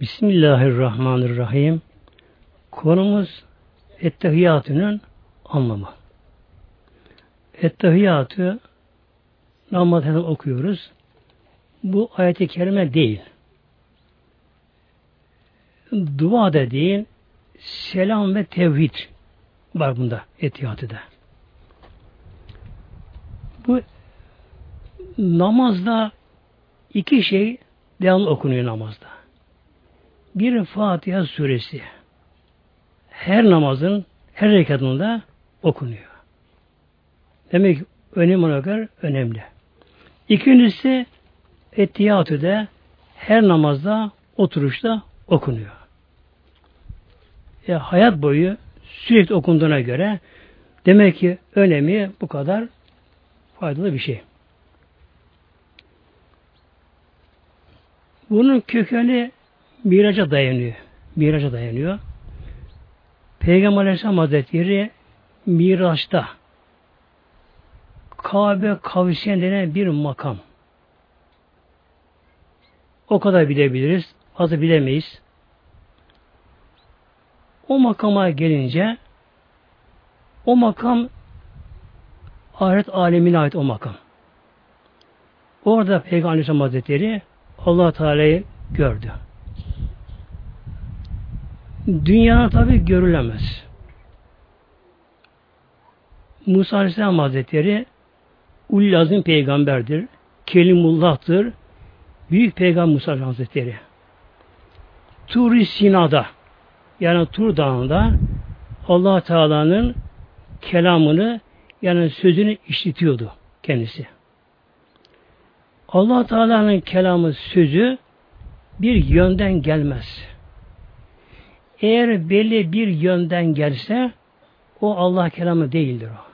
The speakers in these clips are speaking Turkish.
Bismillahirrahmanirrahim. Konumuz Ettehiyyatü'nün anlamı. Ettehiyyatü namazını okuyoruz. Bu ayet-i kerime değil. Dua da değil, selam ve tevhid var bunda Ettehiyatü'de. Bu namazda iki şey devamlı okunuyor namazda. Bir Fatiha suresi. Her namazın her rekatında okunuyor. Demek ki önem göre önemli. İkincisi Ettiyatü'de her namazda oturuşta okunuyor. E, hayat boyu sürekli okunduğuna göre demek ki önemi bu kadar faydalı bir şey. Bunun kökeni miraca dayanıyor. Miraca dayanıyor. Peygamber Aleyhisselam Hazretleri Miraç'ta Kabe kavsiyen denen bir makam. O kadar bilebiliriz. Fazla bilemeyiz. O makama gelince o makam ahiret alemine ait o makam. Orada Peygamber Aleyhisselam Hazretleri allah Teala'yı gördü. Dünyada tabi görülemez. Musa Aleyhisselam Hazretleri Ulul Azim peygamberdir. Kelimullah'tır. Büyük peygamber Musa Hazretleri. tur Sina'da yani Tur Dağı'nda allah Teala'nın kelamını yani sözünü işitiyordu kendisi. allah Teala'nın kelamı sözü bir yönden gelmez. Eğer belli bir yönden gelse o Allah kelamı değildir o.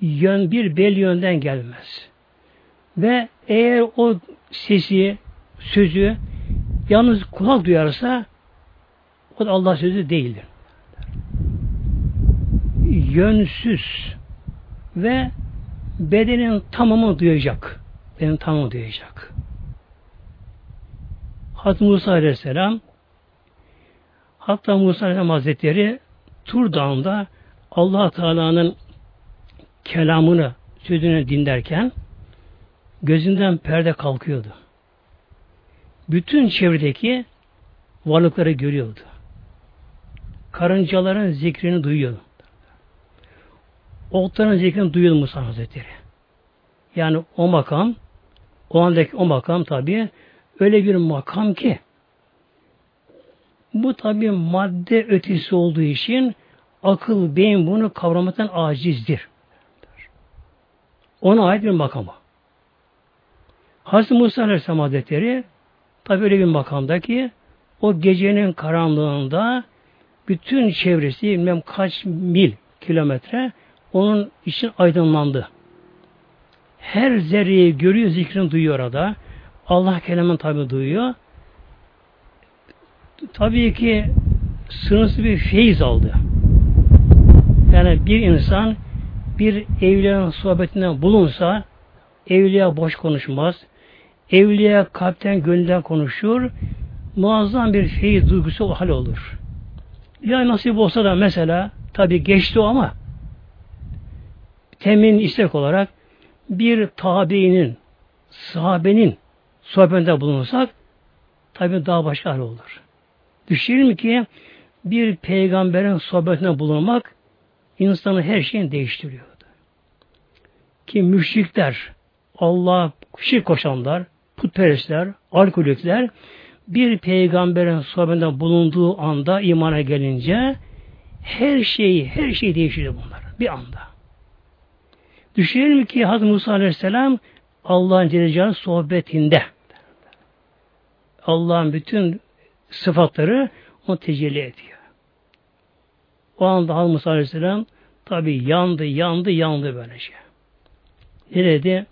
Yön bir belli yönden gelmez. Ve eğer o sesi, sözü yalnız kulak duyarsa o da Allah sözü değildir. Yönsüz ve bedenin tamamı duyacak. Bedenin tamamı duyacak. Hazreti Musa Aleyhisselam hatta Musa Aleyhisselam Hazretleri Tur Dağı'nda allah Teala'nın kelamını, sözünü dinlerken gözünden perde kalkıyordu. Bütün çevredeki varlıkları görüyordu. Karıncaların zikrini duyuyordu. Otların zikrini duyuyordu Musa Hazretleri. Yani o makam, o andaki o makam tabi öyle bir makam ki bu tabi madde ötesi olduğu için akıl, beyin bunu kavramaktan acizdir. Ona ait bir makamı. Hazreti Musa Aleyhisselam Hazretleri tabi öyle bir makamda ki o gecenin karanlığında bütün çevresi bilmem kaç mil kilometre onun için aydınlandı. Her zerreyi görüyor, zikrini duyuyor orada. Allah kelamını tabi duyuyor. Tabii ki sınırsız bir feyiz aldı. Yani bir insan bir evliyanın sohbetinde bulunsa evliya boş konuşmaz. Evliya kalpten gönülden konuşur. Muazzam bir feyiz duygusu o hal olur. Ya nasip olsa da mesela tabi geçti o ama temin istek olarak bir tabiinin sahabenin sohbetinde bulunursak tabi daha başka hal olur. Düşünelim ki bir peygamberin sohbetine bulunmak insanı her şeyin değiştiriyordu. Ki müşrikler, Allah şirk koşanlar, putperestler, alkolikler bir peygamberin sohbetinde bulunduğu anda imana gelince her şeyi, her şey değişiyor bunlar bir anda. Düşünelim ki Hazreti Musa Aleyhisselam Allah'ın Celle sohbetinde Allah'ın bütün sıfatları onu tecelli ediyor. O anda Hazreti Musa Aleyhisselam tabi yandı, yandı, yandı böylece. Ne dedi?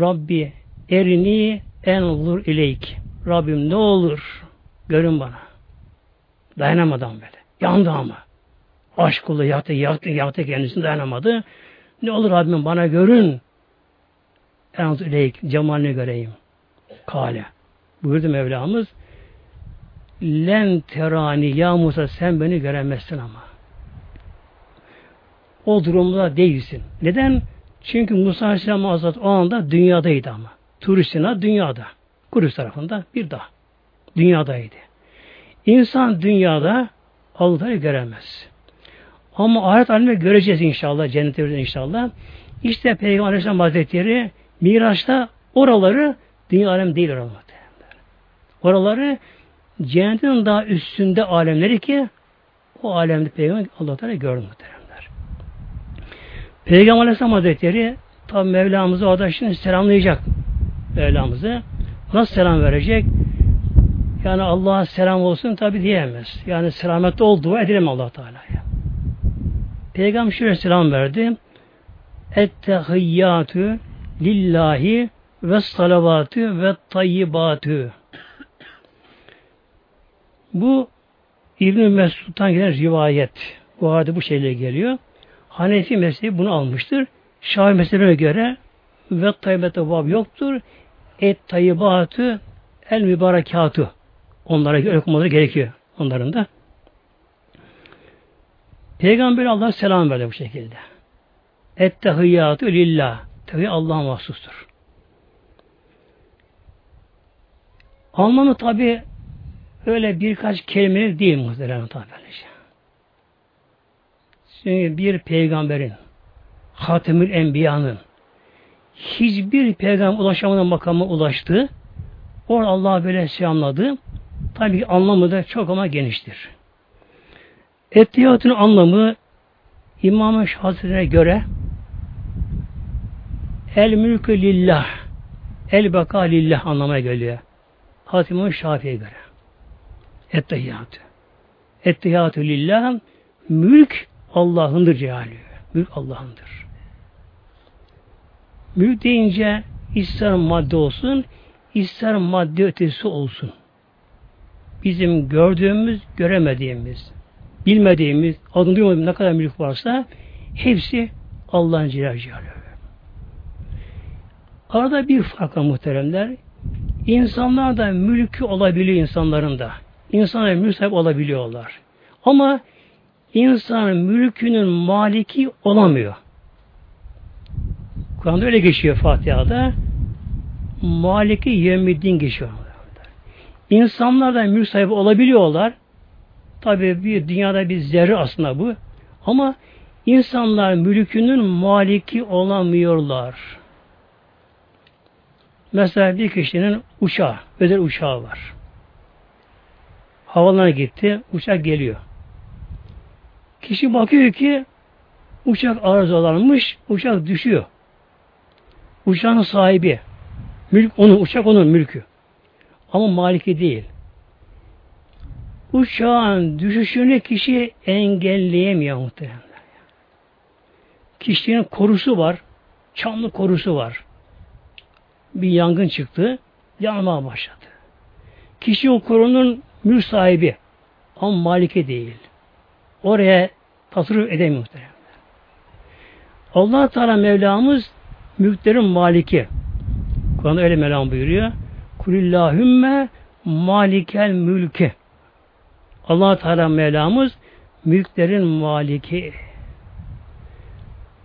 Rabbi erini en olur ileyk. Rabbim ne olur görün bana. Dayanamadan böyle. Yandı ama. Aşk kulu yaktı, yaktı, yaktı kendisini dayanamadı. Ne olur Rabbim bana görün. En olur ileyk. Cemalini göreyim. Kale. Buyurdu Mevlamız. Len terani ya Musa sen beni göremezsin ama. O durumda değilsin. Neden? Çünkü Musa Aleyhisselam Hazretleri o anda dünyadaydı ama. Turistina dünyada. Kudüs tarafında bir dağ. Dünyadaydı. İnsan dünyada Allah'ı göremez. Ama ahiret alemde göreceğiz inşallah. Cennette inşallah. İşte Peygamber Aleyhisselam Hazretleri Miraç'ta oraları dünya alem değil oralar. Oraları cennetin daha üstünde alemleri ki o alemde Peygamber Allah Teala gördü muhteremler. Peygamber Aleyhisselam Hazretleri tabi Mevlamızı orada şimdi selamlayacak Mevlamızı. Nasıl selam verecek? Yani Allah'a selam olsun tabi diyemez. Yani selametli olduğu edilemez allah Teala'ya. Peygamber şöyle selam verdi. Ettehiyyatü lillahi ve salavatü ve tayyibatü. Bu İbn-i Mesud'dan gelen rivayet. Bu arada bu şeyle geliyor. Hanefi mezhebi bunu almıştır. Şafi mezhebine göre ve tayyibete bab yoktur. Et tayyibatü el mübarekatü. Onlara göre okumaları gerekiyor. Onların da. Peygamber Allah selam verdi bu şekilde. Ettehiyyatü lillah. Tabi Allah'a mahsustur. Anlamı tabi öyle birkaç kelimelik değil muhtemelen tabi. Çünkü bir peygamberin Hatemül Enbiya'nın hiçbir peygamber ulaşamadan makama ulaştı. Orada Allah böyle selamladı. Tabi anlamı da çok ama geniştir. Ettiyatın anlamı İmam-ı Hazretleri'ne göre El mülkü lillah El beka lillah anlamaya geliyor. Hatim Şafii'ye göre. Ettehiyyatü. Ettehiyyatü lillah mülk Allah'ındır cehalü. Mülk Allah'ındır. Mülk deyince ister madde olsun, ister madde ötesi olsun. Bizim gördüğümüz, göremediğimiz, bilmediğimiz, adını duymadığımız ne kadar mülk varsa hepsi Allah'ın Celle Celaluhu. Arada bir fark var muhteremler. İnsanlar da mülkü olabiliyor insanların da. İnsanlar mülk olabiliyorlar. Ama insan mülkünün maliki olamıyor. Kur'an'da öyle geçiyor Fatiha'da. Maliki yevmiddin geçiyor. İnsanlar da mülk sahibi olabiliyorlar. Tabi bir dünyada bir zerre aslında bu. Ama insanlar mülkünün maliki olamıyorlar. Mesela bir kişinin uçağı, özel uçağı var. Havalarına gitti, uçak geliyor. Kişi bakıyor ki uçak arızalanmış, uçak düşüyor. Uçağın sahibi, mülk onun, uçak onun mülkü. Ama maliki değil. Uçağın düşüşünü kişi engelleyemiyor muhtemelen. Kişinin korusu var, çamlı korusu var bir yangın çıktı. Yanmaya başladı. Kişi o korunun mülk sahibi ama malike değil. Oraya tasarruf edemiyor muhtemelen. allah Teala Mevlamız mülklerin maliki. Kur'an'da öyle Mevlam buyuruyor. Kulillahümme malikel mülke. allah Teala Mevlamız mülklerin maliki.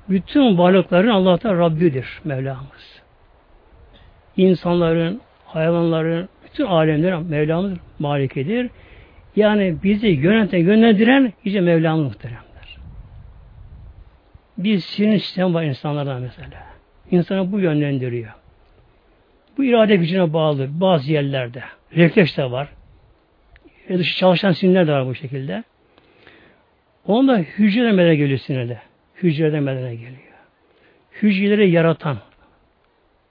Bütün varlıkların Allah Teala Rabbidir Mevlamız insanların, hayvanların, bütün alemlerin Mevlamız malikedir. Yani bizi yöneten, yönlendiren Yüce Mevlamız muhteremler. Bir sinir sistem var insanlardan mesela. İnsanı bu yönlendiriyor. Bu irade gücüne bağlı bazı yerlerde. Refleks de var. E dışı çalışan sinirler de var bu şekilde. Onda hücreden meydana geliyor sinirde. Hücreden meydana geliyor. Hücreleri yaratan,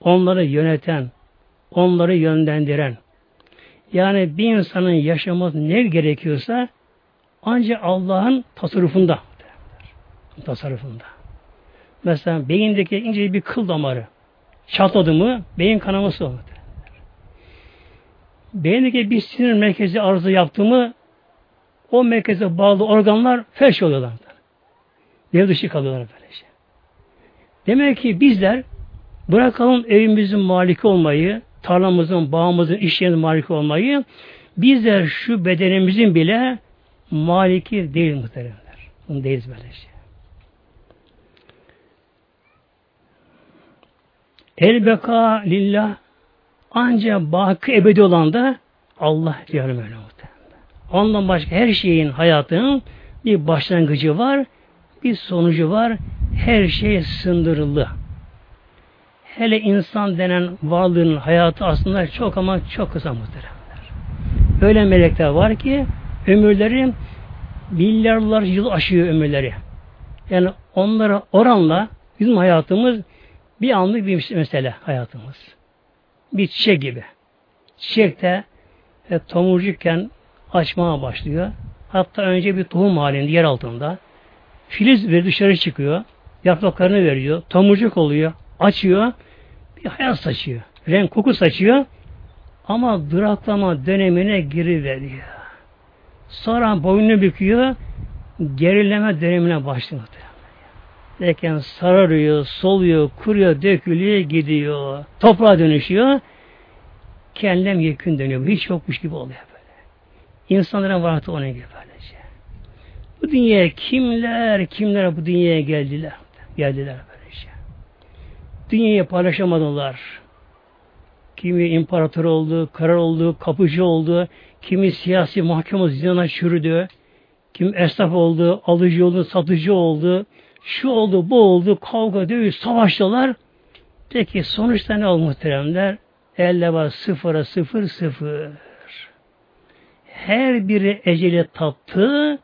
onları yöneten, onları yönlendiren, yani bir insanın yaşaması ne gerekiyorsa ancak Allah'ın tasarrufunda. Tasarrufunda. Mesela beyindeki ince bir kıl damarı çatladı mı beyin kanaması olur. Beyindeki bir sinir merkezi arıza yaptı mı o merkeze bağlı organlar felç oluyorlar. Dev dışı kalıyorlar böylece. Demek ki bizler Bırakalım evimizin maliki olmayı, tarlamızın, bağımızın, iş yerinin maliki olmayı bizler şu bedenimizin bile maliki değil muhteremler. Bunu değiliz böyle şey. El beka lillah ancak baki ebedi olan da Allah diyorum öyle Ondan başka her şeyin hayatının bir başlangıcı var, bir sonucu var. Her şey sındırıldı. Hele insan denen varlığın hayatı aslında çok ama çok kısa muhteremler. Öyle melekler var ki ömürleri milyarlar yıl aşıyor ömürleri. Yani onlara oranla bizim hayatımız bir anlık bir mesele hayatımız. Bir çiçek gibi. Çiçekte e, tomurcukken açmaya başlıyor. Hatta önce bir tohum halinde yer altında. Filiz ve dışarı çıkıyor. Yapraklarını veriyor. Tomurcuk oluyor. Açıyor. Bir hayat saçıyor. Renk koku saçıyor. Ama duraklama dönemine giriveriyor. Sonra boynunu büküyor. Gerileme dönemine başlıyor. Derken sararıyor, soluyor, kuruyor, dökülüyor, gidiyor. Toprağa dönüşüyor. Kendem yekün dönüyor. Hiç yokmuş gibi oluyor böyle. İnsanların varlığı ona gibi böylece. Bu dünyaya kimler, kimler bu dünyaya geldiler. Geldiler. Dünyayı paylaşamadılar. Kimi imparator oldu, karar oldu, kapıcı oldu, kimi siyasi mahkeme zindana çürüdü, kim esnaf oldu, alıcı oldu, satıcı oldu, şu oldu, bu oldu, kavga, dövüş, savaştılar. Peki sonuçta ne oldu muhteremler? Elle var sıfıra sıfır sıfır. Her biri eceli tattı.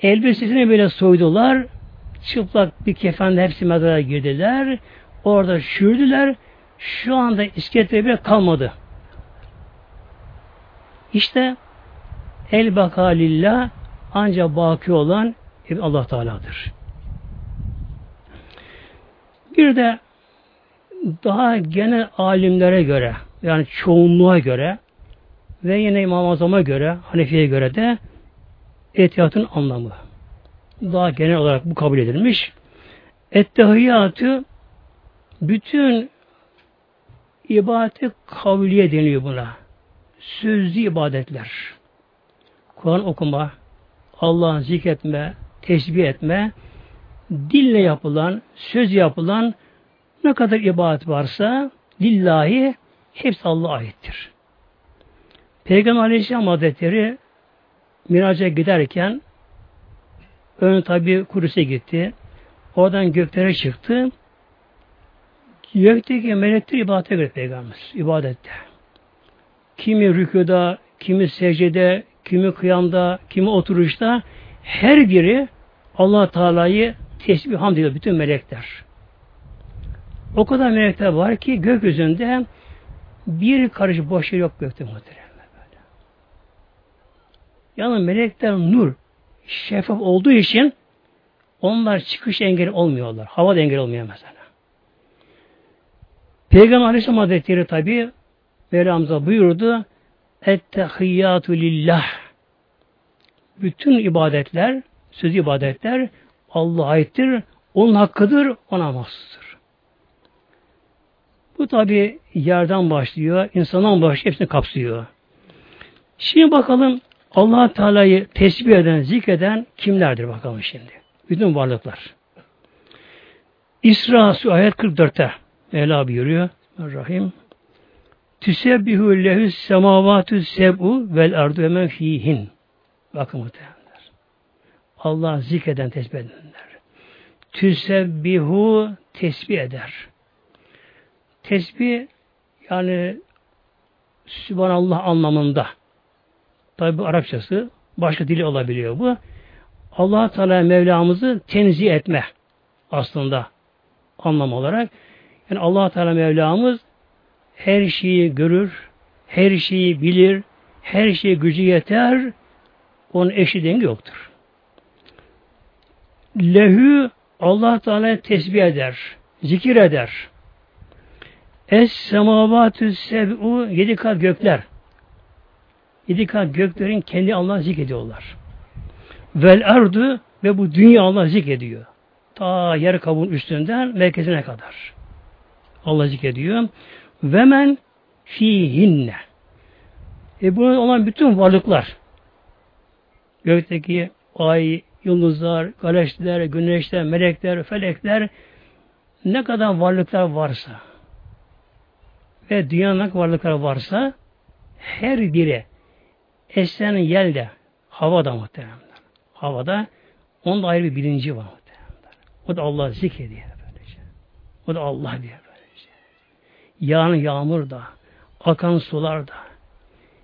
Elbisesini böyle soydular. Çıplak bir kefenle hepsi mezara girdiler. Orada şürdüler. Şu anda iskelette bile kalmadı. İşte el baka lillah ancak baki olan Allah Teala'dır. Bir de daha genel alimlere göre yani çoğunluğa göre ve yine İmam Azam'a göre, Hanefi'ye göre de etiyatın anlamı. Daha genel olarak bu kabul edilmiş. Ettehiyyatı bütün ibadeti kavliye deniyor buna. Sözlü ibadetler. Kur'an okuma, Allah'ın zikretme, tesbih etme, dille yapılan, söz yapılan ne kadar ibadet varsa lillahi hepsi Allah'a aittir. Peygamber Aleyhisselam Hazretleri Miraç'a giderken ön tabi Kudüs'e gitti. Oradan göklere çıktı. Gökteki melekler ibadete göre peygamber. ibadette. Kimi rükuda, kimi secdede, kimi kıyamda, kimi oturuşta her biri Allah Teala'yı tesbih hamd ediyor bütün melekler. O kadar melekler var ki gökyüzünde bir karış boş yok gökte muhtemelen. Yani melekler nur, şeffaf olduğu için onlar çıkış engeli olmuyorlar. Hava da engel olmuyor mesela. Peygamber Aleyhisselam Hazretleri tabi Mevlamıza buyurdu Ettehiyyatü lillah bütün ibadetler, söz ibadetler Allah'a aittir. Onun hakkıdır, ona mahsustur. Bu tabi yerden başlıyor, insandan başlıyor, hepsini kapsıyor. Şimdi bakalım allah Teala'yı tesbih eden, zikreden kimlerdir bakalım şimdi. Bütün varlıklar. İsra ayet 44'te Mevla buyuruyor. Rahim. Tüsebbihu lehü semavatü seb'u vel ardu ve men fihin. Bakın muhtemelenler. Allah zikreden tesbih edenler. Tüsebbihu tesbih eder. Tesbih yani Sübhanallah anlamında. Tabi bu Arapçası başka dili olabiliyor bu. allah Teala Mevlamızı tenzih etme aslında anlam olarak. Yani allah Teala Mevlamız her şeyi görür, her şeyi bilir, her şeye gücü yeter, onun eşi dengi yoktur. Lehü Allah Teala tesbih eder, zikir eder. Es semavatü seb'u yedi kat gökler. Yedi kat göklerin kendi Allah'ı zikrediyorlar. Vel ardu ve bu dünya Allah zikrediyor. Ta yer kabuğun üstünden merkezine kadar. Allah zikrediyor. Ve men fihinne. E bu olan bütün varlıklar gökteki ay, yıldızlar, galaksiler, güneşler, melekler, felekler ne kadar varlıklar varsa ve dünyanın varlıklar varsa her biri esen yelde havada muhteremler. Havada onun da ayrı bir bilinci var muhteremler. O da Allah zikrediyor böylece. O da Allah diye böylece. Yağan yağmur da, akan sular da,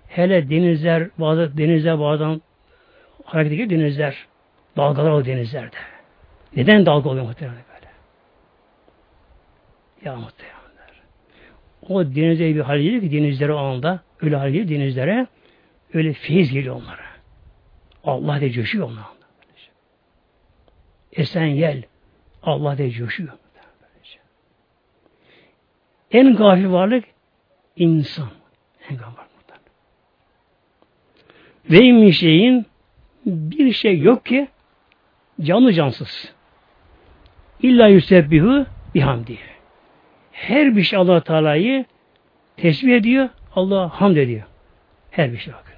hele denizler, bazı denizler bazen hareket ediyor denizler, dalgalar o denizlerde. Neden dalga oluyor muhtemelen böyle? Ya muhtemelen. O denize bir hal ki denizlere o anda öyle hal denizlere öyle feyiz geliyor onlara. Allah de coşuyor onlara. Esen yel Allah de coşuyor. En gafil varlık insan. En gafil varlık. Ve min şeyin bir şey yok ki canlı cansız. İlla yüsebbihu bihamdi. Her bir şey allah Teala'yı tesbih ediyor, Allah hamd ediyor. Her bir şey bakın.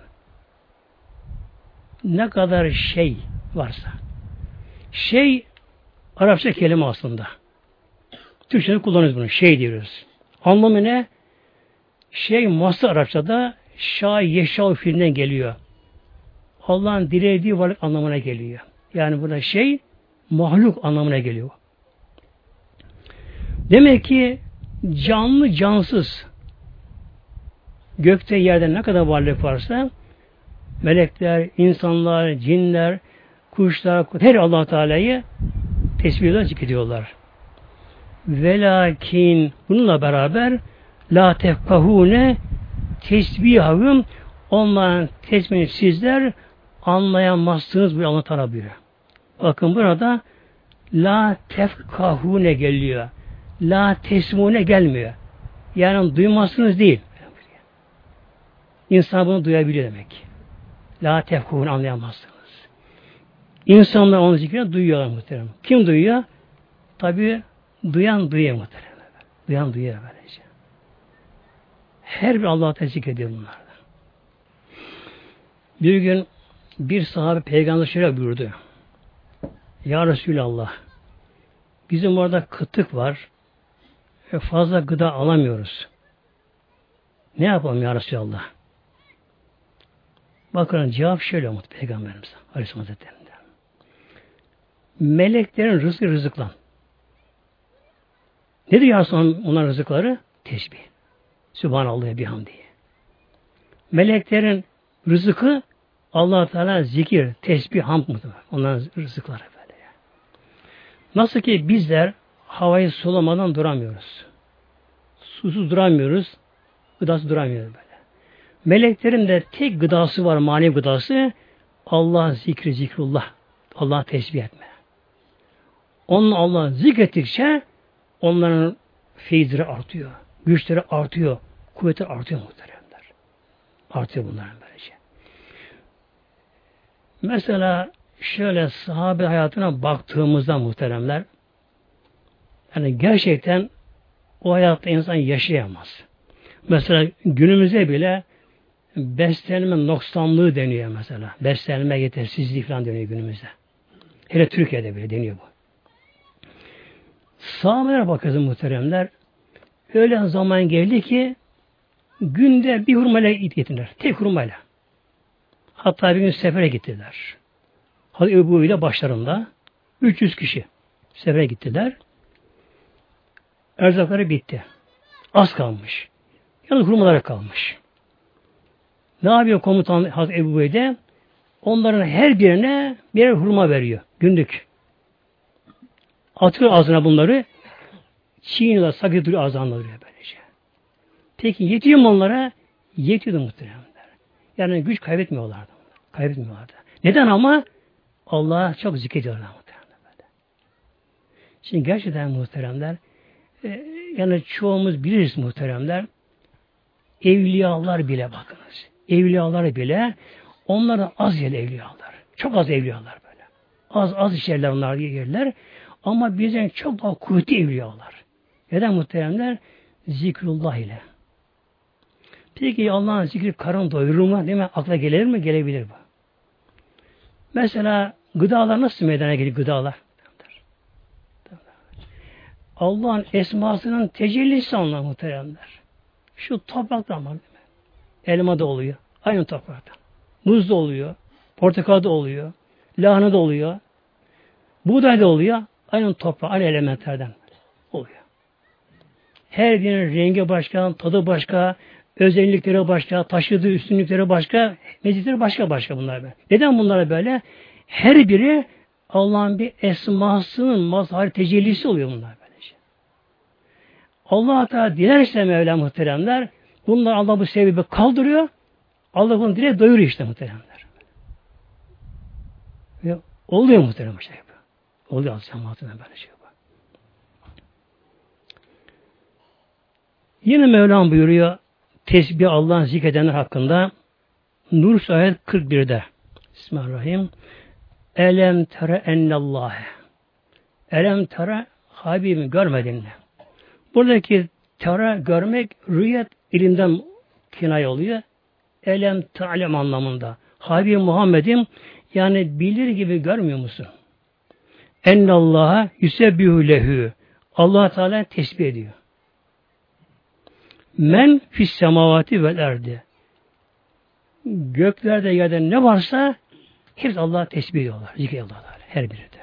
Ne kadar şey varsa. Şey Arapça kelime aslında. Türkçe'de kullanıyoruz bunu. Şey diyoruz. Anlamı ne? Şey masa Arapçada şah yeşal fiilinden geliyor. Allah'ın dilediği varlık anlamına geliyor. Yani burada şey mahluk anlamına geliyor. Demek ki canlı cansız gökte yerde ne kadar varlık varsa melekler, insanlar, cinler, kuşlar, her Allah Teala'yı tesbihler zikrediyorlar. Velakin bununla beraber la tefkahune tesbihahum onların tesbihini sizler anlayamazsınız bu Allah Teala buyuruyor. Bakın burada la tefkahune geliyor. La tesmune gelmiyor. Yani duymazsınız değil. İnsan bunu duyabiliyor demek. La tefkahune anlayamazsınız. İnsanlar onu zikrini duyuyorlar muhtemelen. Kim duyuyor? Tabi duyan duyuyor muhtemelen. Duyan duyuyor böylece. Her bir Allah'a tezik ediyor bunlardan. Bir gün bir sahabe peygamber şöyle buyurdu. Ya Resulallah bizim orada kıtlık var ve fazla gıda alamıyoruz. Ne yapalım ya Resulallah? Bakın cevap şöyle oldu Peygamberimiz Aleyhisselam Hazretleri'nde. Meleklerin rızkı rızıklan. Nedir ya onların rızıkları? Tesbih. Sübhanallah bihamdihi. Meleklerin rızıkı allah Teala zikir, tesbih, hamd mıdır? Onların rızıkları böyle. Nasıl ki bizler havayı solamadan duramıyoruz. Susuz duramıyoruz. Gıdası duramıyoruz böyle. Meleklerin de tek gıdası var, manevi gıdası Allah zikri, zikrullah. Allah tesbih etme. Onun Allah zikrettikçe onların feyizleri artıyor. Güçleri artıyor. Kuvveti artıyor muhteremler. Artıyor bunların böylece. Mesela şöyle sahabe hayatına baktığımızda muhteremler yani gerçekten o hayatta insan yaşayamaz. Mesela günümüze bile beslenme noksanlığı deniyor mesela. Beslenme yetersizliği falan deniyor günümüzde. Hele Türkiye'de bile deniyor bu. Sahabeler bakıyoruz muhteremler. Öyle zaman geldi ki günde bir hurmayla gittiler. Tek hurmayla. Hatta bir gün sefere gittiler. Hazreti Ebu ile başlarında 300 kişi sefere gittiler. Erzakları bitti. Az kalmış. Yalnız hurmaları kalmış. Ne yapıyor komutan Hazreti Ebu Bey'de? Onların her birine birer hurma veriyor. Günlük. Atıyor ağzına bunları. Çiğniyorlar, sakı duruyor ağzına böylece. Peki yetiyor mu onlara? Yetiyordu muhtemelen. Yani güç kaybetmiyorlardı. Kaybetmiyorlardı. Neden ama? Allah'a çok zikrediyorlar muhtemelen. Şimdi gerçekten muhteremler e, yani çoğumuz biliriz muhteremler evliyalar bile bakınız. Evliyalar bile onlara az yer evliyalar. Çok az evliyalar böyle. Az az işlerler onlar yerler. Ama bizden çok daha kuvvetli evliyalar. Neden muhteremler? Zikrullah ile. Peki Allah'ın zikri karın doyurur mu? Değil mi? Akla gelir mi? Gelebilir bu. Mesela gıdalar nasıl meydana geliyor gıdalar? Allah'ın esmasının tecellisi anlamı muhteremler. Şu topraktan var. Elma da oluyor. Aynı topraktan. Muz da oluyor. Portakal da oluyor. Lahana da oluyor. Buğday da oluyor. Aynı toprak, aynı elementlerden oluyor. Her birinin rengi başka, tadı başka, özellikleri başka, taşıdığı üstünlükleri başka, meziyetleri başka başka bunlar böyle. Neden bunlara böyle? Her biri Allah'ın bir esmasının mazhar tecellisi oluyor bunlar böylece. Allah Teala dilerse Mevla muhteremler bunlar Allah bu sebebi kaldırıyor. Allah bunu dile doyuruyor işte muhteremler. Ve oluyor muhterem şey. Oluyor az cemaatine böyle şey. Yine Mevlam buyuruyor tesbih Allah'ın zikredenler hakkında Nur ayet 41'de Bismillahirrahmanirrahim Elem tere ennallâhe Elem tere Habibim görmedin mi? Buradaki tere görmek rüyet ilimden kinay oluyor. Elem ta'lem anlamında. Habibim Muhammed'im yani bilir gibi görmüyor musun? Ennallâhe yüsebbihu lehü allah Teala tesbih ediyor. Men fis semavati vel erdi. Göklerde yerde ne varsa hepsi Allah'a tesbih ediyorlar. Zikrediyorlar. Her biri de.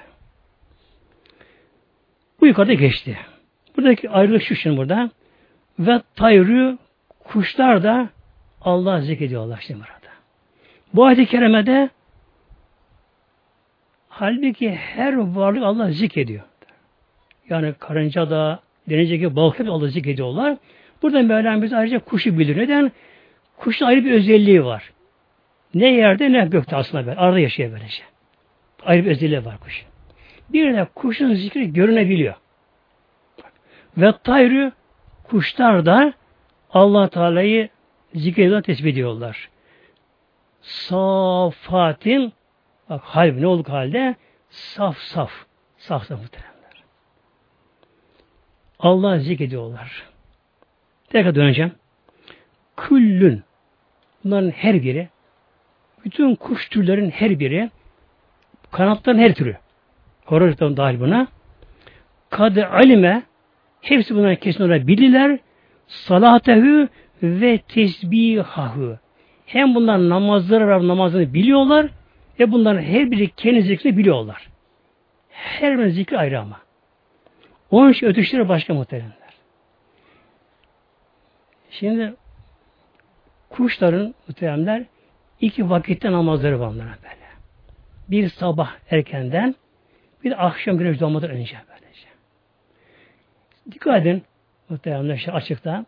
Bu yukarıda geçti. Buradaki ayrılık şu şimdi burada. Ve tayrı kuşlar da Allah zikrediyorlar şimdi burada. Bu ayet-i kerimede halbuki her varlık Allah zikrediyor. Yani karınca da, denizdeki balık hep Allah zikrediyorlar. Burada Mevlam bize ayrıca kuşu bilir. Neden? Kuşun ayrı bir özelliği var. Ne yerde ne gökte aslında böyle. Arada yaşıyor böylece. Ayrı bir özelliği var kuş. Bir de kuşun zikri görünebiliyor. Ve tayrı kuşlar da allah Teala'yı zikrediyorlar, tespit ediyorlar. Safatin bak hal ne olduk halde? Saf saf. Saf saf muhteremler. Allah zikrediyorlar. Tekrar döneceğim. Küllün bunların her biri bütün kuş türlerin her biri kanatların her türü horozdan dahil buna kad alime hepsi bunların kesin olarak bilirler salatehu ve tesbihahu hem bunlar namazları var namazını biliyorlar ve bunların her biri kendi zikrini biliyorlar. Her birinin zikri ayrı ama. Onun için ötüşleri başka muhteremler. Şimdi kuşların muhteremler iki vakitte namazları var onlara böyle. Bir sabah erkenden bir akşam güneş doğmadan önce böylece. Dikkat edin muhteremler işte açıkta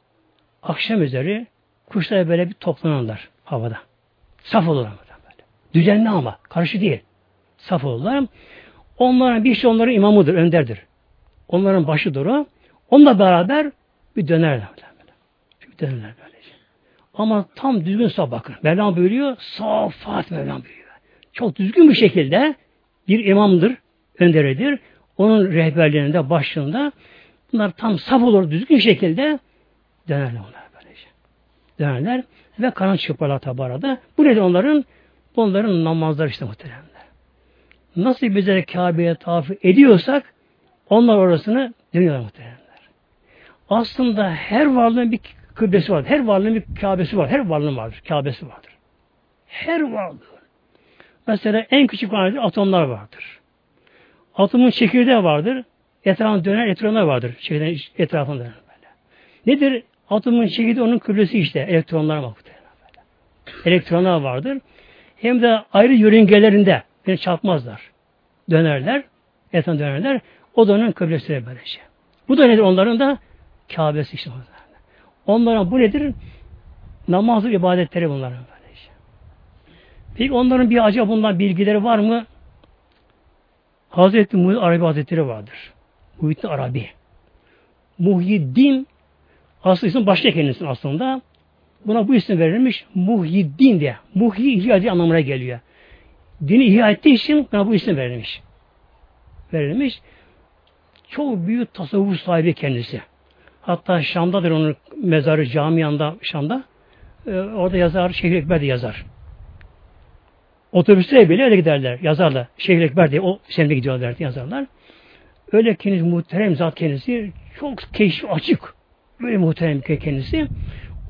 akşam üzeri kuşlar böyle bir toplanırlar havada. Saf olurlar böyle. Düzenli ama karşı değil. Saf olurlar. Onların bir şey onların imamıdır, önderdir. Onların başıdır o. Onunla beraber bir dönerler dönerler böylece. Ama tam düzgün saf bakın. Mevlam buyuruyor, safat Mevlam buyuruyor. Çok düzgün bir şekilde bir imamdır, önderidir. Onun rehberliğinde, başlığında bunlar tam saf olur düzgün şekilde dönerler onlar böylece. Dönerler ve kanat çıparlar tabi. Bu nedir onların? Onların namazları işte muhteremler. Nasıl bize Kabe'ye tavaf ediyorsak onlar orasını dönüyorlar muhteremler. Aslında her varlığın bir kıblesi var. Her varlığın bir Kabe'si var. Her varlığın vardır. Kabe'si vardır. Her varlığın. Mesela en küçük varlığı atomlar vardır. Atomun çekirdeği vardır. Etrafında dönen elektronlar vardır. Çekirdeğin etrafında böyle. Nedir? Atomun çekirdeği onun kıblesi işte. Elektronlar var. Elektronlar vardır. Hem de ayrı yörüngelerinde beni çarpmazlar. Dönerler. Etrafında dönerler. O da onun kıblesi böylece. Bu da nedir? Onların da Kabe'si işte. Onların bu nedir? Namazı ibadetleri bunların. Böylece. Peki onların bir acaba bundan bilgileri var mı? Hazreti Muhyiddin Arabi Hazretleri vardır. Muhyiddin Arabi. Muhyiddin aslında isim başka kendisi aslında. Buna bu isim verilmiş Muhyiddin diye. Muhyi ihya anlamına geliyor. Dini ihya ettiği için buna bu isim verilmiş. Verilmiş. Çok büyük tasavvuf sahibi kendisi. Hatta Şam'dadır onun mezarı cami yanında Şam'da. Ee, orada yazar, Şehir Ekber de yazar. Otobüste bile öyle giderler, yazarlar. Şehir Ekber diye o senede gidiyorlar yazarlar. Öyle kendisi muhterem zat kendisi. Çok keşif açık. Böyle muhterem kendisi.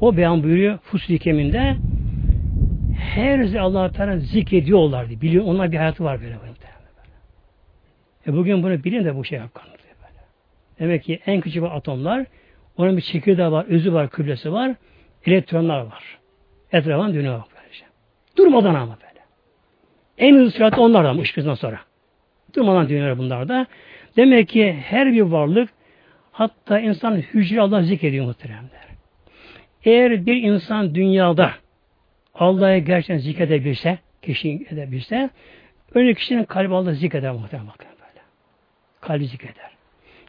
O beyan buyuruyor Fusli Keminde her Allah Teala zikrediyorlar diye. Biliyor, onlar bir hayatı var böyle. böyle. E bugün bunu bilin de bu şey. Böyle. Demek ki en küçük atomlar onun bir çekirdeği var, özü var, kütlesi var, elektronlar var. Etrafından dönüyor böylece. Durmadan ama böyle. En hızlı süratle onlardan ışık hızından sonra. Durmadan dönüyor bunlar da. Demek ki her bir varlık hatta insan hücre Allah zikrediyor muhteremler. Eğer bir insan dünyada Allah'ı gerçekten zikredebilse, kişi edebilse, önce kişinin kalbi Allah zikreder muhtemelen böyle. Kalbi zikreder.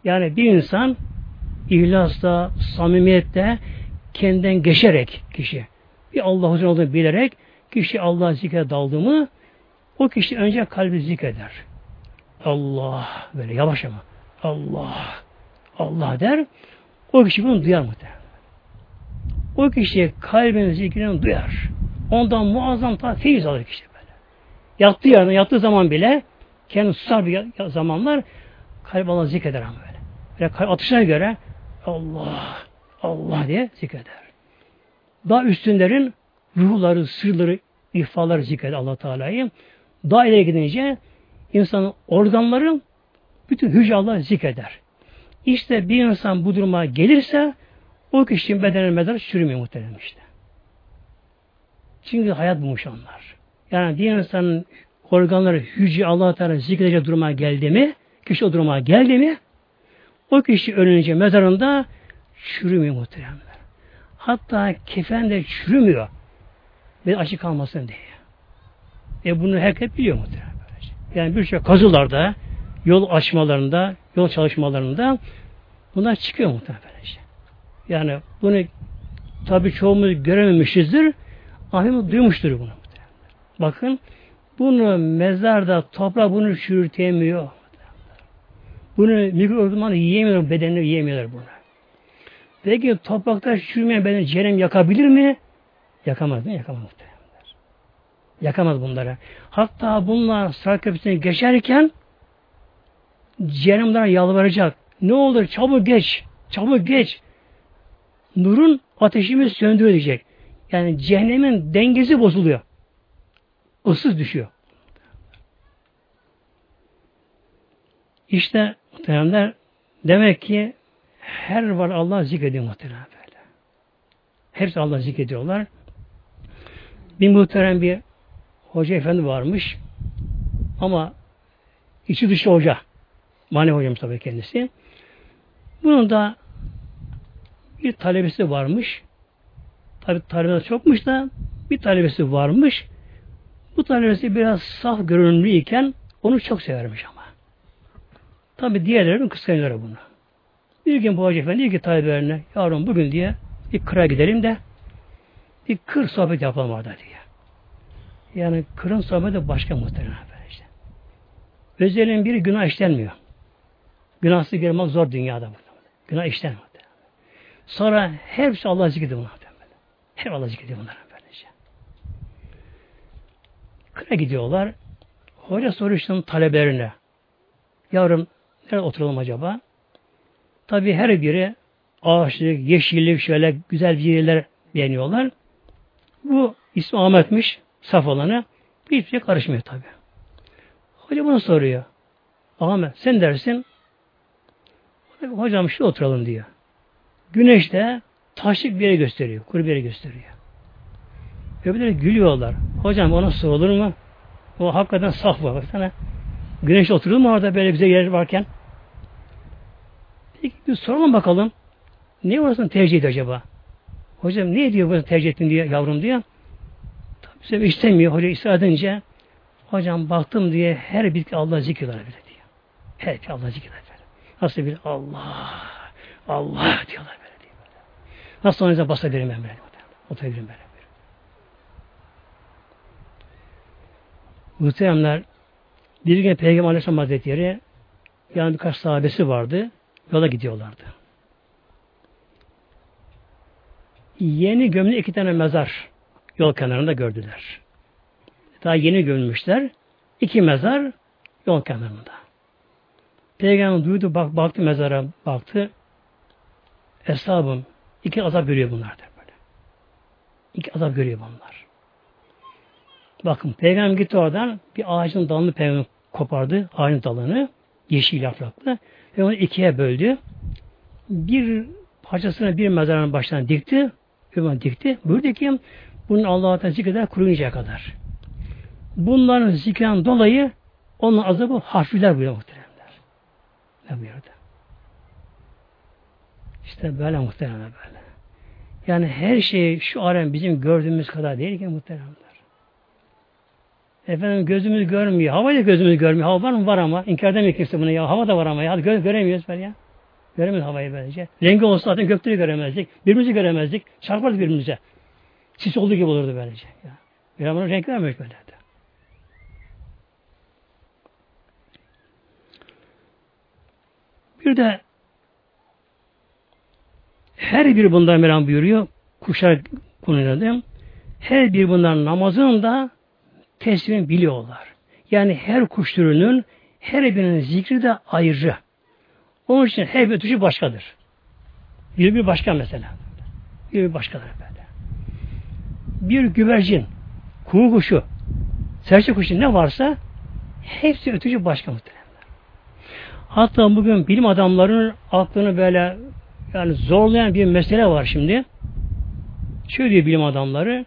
Yani bir insan ihlasla, samimiyette kendinden geçerek kişi bir Allah huzurunda olduğunu bilerek kişi Allah'a zikre daldı mı o kişi önce kalbi zikreder. Allah böyle yavaş ama Allah Allah der o kişi bunu duyar muhtemelen. O kişi kalbinin zikrini duyar. Ondan muazzam ta feyiz alır kişi böyle. Yattığı yerine yattığı zaman bile kendi susar bir zamanlar kalp Allah zikreder ama böyle. Böyle atışına göre Allah Allah diye zikreder. Daha üstünlerin ruhları, sırları, ihfaları zikreder Allah Teala'yı. Daha ileri gidince insanın organları bütün hücre Allah zikreder. İşte bir insan bu duruma gelirse o kişinin bedenin mezarı çürümüyor muhtemelen işte. Çünkü hayat bulmuş onlar. Yani bir insanın organları hücre Allah Teala zikredecek duruma geldi mi, kişi o duruma geldi mi, o kişi ölünce mezarında çürümüyor muhtemelen. Hatta kefen de çürümüyor. Bir açık kalmasın diye. E bunu herkes biliyor muhtemelen. Yani birçok kazılarda, yol açmalarında, yol çalışmalarında bunlar çıkıyor muhtemelen. Yani bunu tabi çoğumuz görememişizdir. Ahim duymuştur bunu. Bakın bunu mezarda toprak bunu çürütemiyor. Bunu mikroorganizmalar yiyemiyor, bedenini yiyemiyorlar bunu. Peki toprakta çürümeyen beden cehennem yakabilir mi? Yakamaz mı? Yakamaz muhtemelen. Yakamaz bunları. Hatta bunlar sırat köprüsüne geçerken cehennemden yalvaracak. Ne olur çabuk geç, çabuk geç. Nurun ateşimi söndürecek. Yani cehennemin dengesi bozuluyor. Issız düşüyor. İşte muhteremler demek ki her var Allah zikrediyor muhterem böyle. Hepsi Allah zikrediyorlar. Bir muhterem bir hoca efendi varmış. Ama içi dışı hoca. Manevi hocamız tabii kendisi. Bunun da bir talebesi varmış. Tabi talebesi çokmuş da bir talebesi varmış. Bu talebesi biraz saf görünümlüyken onu çok severmiş ama. Tabi diğerleri kıskanıyorlar bunu. Bir gün bu Hacı Efendi diyor ki talebelerine yavrum bugün diye bir kıra gidelim de bir kır sohbet yapalım orada diye. Yani kırın sohbeti başka muhtemelen işte. Özelliğin biri günah işlenmiyor. Günahsız girmek zor dünyada. Günah işlenmiyor. Sonra hepsi Allah zikrediyor bunlar. Hep Allah zikrediyor bunlar. Böylece. Kıra gidiyorlar. Hoca soruyor talebelerine. Yavrum nerede oturalım acaba? Tabi her biri ağaçlık, yeşillik şöyle güzel bir yerler beğeniyorlar. Bu ismi Ahmet'miş, saf olanı. Hiçbir şey karışmıyor tabi. Hoca bunu soruyor. Ahmet sen dersin hocam şu oturalım diyor. Güneş de taşlık bir yere gösteriyor. Kuru bir yere gösteriyor. Öbürleri gülüyorlar. Hocam ona sorulur mu? O hakikaten saf var. Baksana. Güneş oturur mu orada böyle bize yer varken? Peki bir soralım bakalım. Ne orasını tercih ediyor acaba? Hocam ne diyor burası tercih ettin diye yavrum diyor. Bize istemiyor. Hoca ısrar edince hocam baktım diye her bitki Allah zikirler bile diyor. Her bitki Allah zikirler. Nasıl bir Allah Allah diyorlar böyle diyor. Böyle. Nasıl ona basabilirim ben böyle. Oturabilirim böyle. böyle. Muhteremler bir gün Peygamber Aleyhisselam Hazretleri yani birkaç sahabesi vardı. Yola gidiyorlardı. yeni gömülü iki tane mezar yol kenarında gördüler. Daha yeni gömülmüşler. İki mezar yol kenarında. Peygamber duydu, bak, baktı mezara, baktı. Hesabım, iki azap görüyor bunlar da böyle. İki azap görüyor bunlar. Bakın peygamber gitti oradan bir ağacın dalını peygamber kopardı. Ağacın dalını yeşil yapraklı ve onu ikiye böldü. Bir parçasını bir mezarın başına dikti. Öbürünü dikti. Buyurdu ki bunun Allah'a Teala zikreder kuruyuncaya kadar. Bunların zikren dolayı onun azabı hafifler buyuruyor muhteremler. Ne buyurdu? İşte böyle muhteremler böyle. Yani her şey şu alem bizim gördüğümüz kadar değil ki muhteremler. Efendim gözümüz görmüyor. Hava da gözümüz görmüyor. Hava var mı? Var ama. İnkar demiyor kimse bunu ya. Hava da var ama ya. Gö göremiyoruz böyle ya. Göremiyoruz havayı böylece. Rengi olsa zaten gökleri göremezdik. Birbirimizi göremezdik. Çarpardık birbirimize. Sis olduğu gibi olurdu böylece. Ya. Peygamber'in renk vermiyor böyle. Bir de her bir bundan Mevlam buyuruyor. Kuşlar konuladım. Her bir bunların namazını da tesbihini biliyorlar. Yani her kuş türünün her birinin zikri de ayrı. Onun için her bir tuşu başkadır. Bir bir başka mesela. Bir bir başkadır böyle. Bir güvercin, kuğu kuşu, serçe kuşu ne varsa hepsi ötücü başka muhtemelen. Hatta bugün bilim adamlarının aklını böyle yani zorlayan bir mesele var şimdi. Şöyle diyor bilim adamları.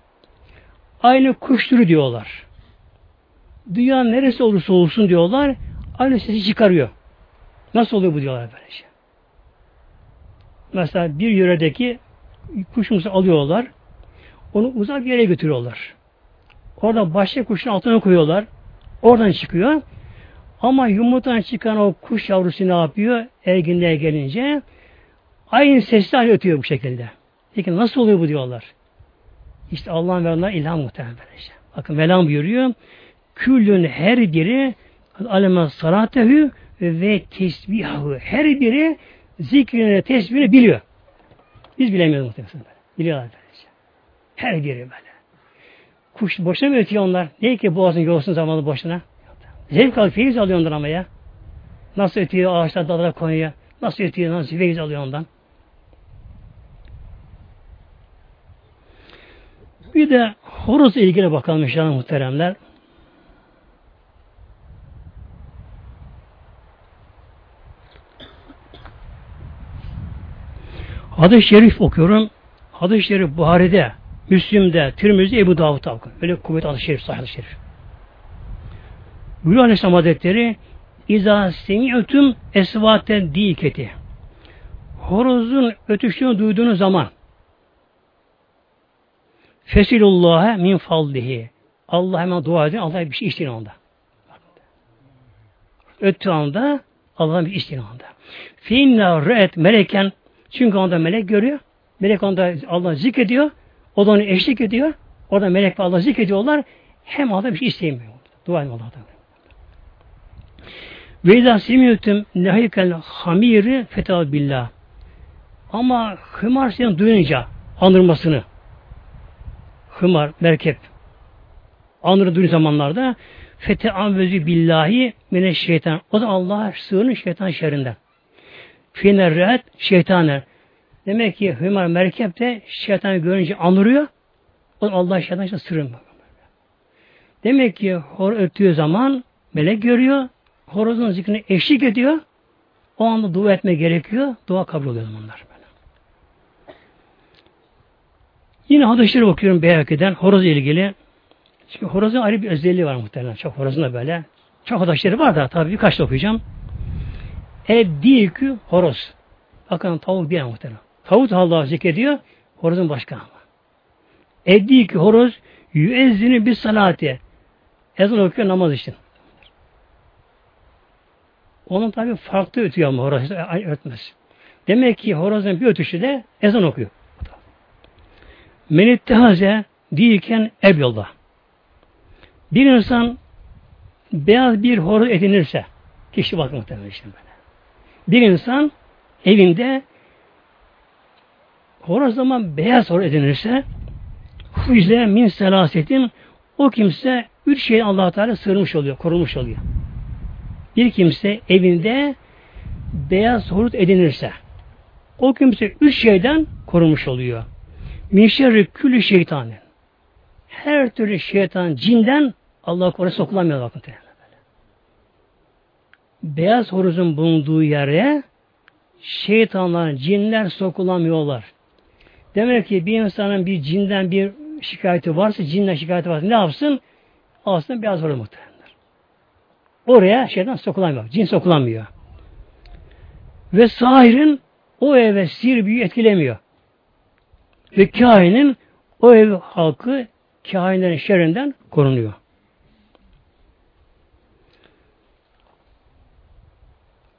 Aynı kuş türü diyorlar. Dünya neresi olursa olsun diyorlar. Aynı sesi çıkarıyor. Nasıl oluyor bu diyorlar böyle şey. Mesela bir yöredeki kuşumuzu alıyorlar. Onu uzak bir yere götürüyorlar. Orada başka kuşun altına koyuyorlar. Oradan çıkıyor. Ama yumurtadan çıkan o kuş yavrusu ne yapıyor? Erginliğe gelince aynı sesle ötüyor bu şekilde. Peki nasıl oluyor bu diyorlar. İşte Allah'ın verdiğine ilham muhtemelen böylece. Bakın Velam buyuruyor. Küllün her biri aleme salatehü ve tesbihahı. Her biri zikrini, tesbihini biliyor. Biz bilemiyoruz muhtemelen. Biliyorlar. Her biri böyle. Kuş boşuna mı ötüyor onlar? Niye ki boğazın yoğursun zamanı boşuna? Zevk al, feyiz alıyor ondan ama ya. Nasıl ötüyor ağaçlar dallara konuyor. Nasıl ötüyor, nasıl feyiz alıyor ondan. Bir de horoz ilgili bakalım inşallah muhteremler. Hadis-i Şerif okuyorum. Hadis-i Şerif Buhari'de, Müslim'de, Tirmizi, Ebu Davud'da. Öyle kuvvet hadis-i Şerif, sahih Şerif. Buyuruyor Aleyhisselam Hazretleri İzâ semi'tüm esvâten dîketi Horozun ötüşünü duyduğunuz zaman Fesilullâhe min fallihi Allah hemen dua edin. Allah bir şey isteyin onda. Öttüğü anda Allah'ın bir isteyin onda. Finna re'et meleken çünkü onda melek görüyor. Melek onda Allah zikrediyor. O da onu eşlik ediyor. Orada melek ve Allah zikrediyorlar. Hem Allah bir şey istemiyor. Dua edin Allah'tan. Ve izâ semiyütüm nehikel hamiri fetâ billah. Ama hımar seni duyunca anırmasını hımar, merkep anırı duyun zamanlarda fete anvezi billahi mine şeytan. O da Allah'a sığının şeytan şerrinden. Finer rahat şeytaner. Demek ki hımar merkep de şeytanı görünce anırıyor. O Allah şeytan için sırrın. Demek ki hor öttüğü zaman melek görüyor, horozun zikrine eşlik ediyor. O anda dua etme gerekiyor. Dua kabul oluyor bunlar. Böyle. Yine hadisleri okuyorum Beyhaki'den horoz ilgili. Çünkü horozun ayrı bir özelliği var muhtemelen. Çok horozun da böyle. Çok hadisleri var da tabii birkaç da okuyacağım. Ev değil ki horoz. Bakın tavuk değil muhtemelen. Tavuk Allah zikrediyor. Horozun başka ama. Değil ki horoz yüezzini bir salati. Ezan okuyor namaz için. Onun tabi farklı ötüyor ama horoz ötmez. Demek ki horozun bir ötüşü de ezan okuyor. Menittehaze değilken ev yolda. Bir insan beyaz bir horoz edinirse kişi muhtemelen işte böyle. Bir insan evinde horoz zaman beyaz horoz edinirse Füze min selasetin o kimse üç şey allah Teala sığırmış oluyor, korumuş oluyor. Bir kimse evinde beyaz hurut edinirse o kimse üç şeyden korumuş oluyor. Min şerri külü şeytanın. Her türlü şeytan, cinden Allah korusun sokulamıyor bakın. Beyaz horuzun bulunduğu yere şeytanlar, cinler sokulamıyorlar. Demek ki bir insanın bir cinden bir şikayeti varsa, cinle şikayeti varsa ne yapsın? Aslında beyaz horoz muhtemelenler. Oraya şeytan sokulamıyor. Cin sokulamıyor. Ve sahirin o eve sihir büyü etkilemiyor. Ve kahinin o ev halkı kahinlerin şerrinden korunuyor.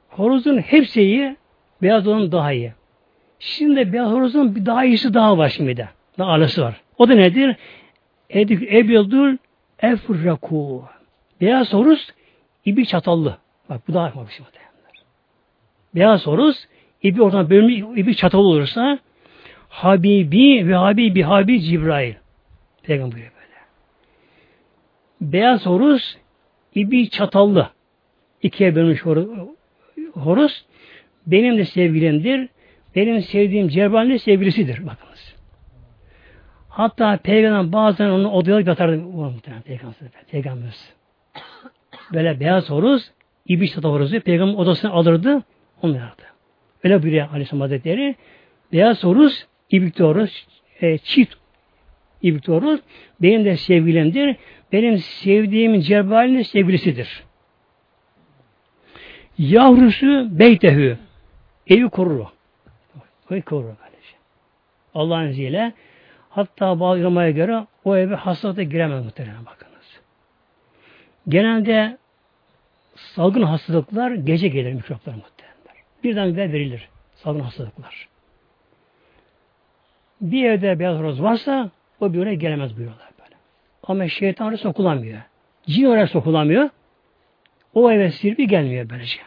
Horozun hepsi iyi, beyaz olan daha iyi. Şimdi beyaz horozun bir daha iyisi daha var şimdi de. Daha alısı var. O da nedir? Edik ebyadul efraku. Beyaz horoz ibi çatallı. Bak bu daha bir şey Beyaz horoz ibi oradan bölümü ibi çatallı olursa Habibi ve Habibi Habibi Cibrail. Peygamber böyle. Beyaz horoz ibi çatallı. İkiye bölmüş horoz benim de sevgilimdir. Benim sevdiğim Cebrail'in sevgilisidir. Bakınız. Hatta peygamber bazen onu odaya yatardı. Peygamber, peygamberimiz. Böyle beyaz horoz, ibiş tata horozu peygamber odasına alırdı. Onu yardı. Öyle buyuruyor Aleyhisselam Hazretleri. Beyaz horoz, ibik horoz, e, çift ibik horoz benim de sevgilimdir. Benim sevdiğim Cebrail'in sevgilisidir. Yavrusu beytehü. Evi korur. Evi korur böylece. Allah'ın izniyle hatta bazı yorumlara göre o eve hastalıkta giremez muhtemelen bakınız. Genelde salgın hastalıklar gece gelir mikroplar muhtemelen. Birden de verilir salgın hastalıklar. Bir evde beyaz horoz varsa o bir oraya gelemez buyuruyorlar böyle. Ama şeytan oraya sokulamıyor. Cin oraya sokulamıyor. O eve sirbi gelmiyor böylece.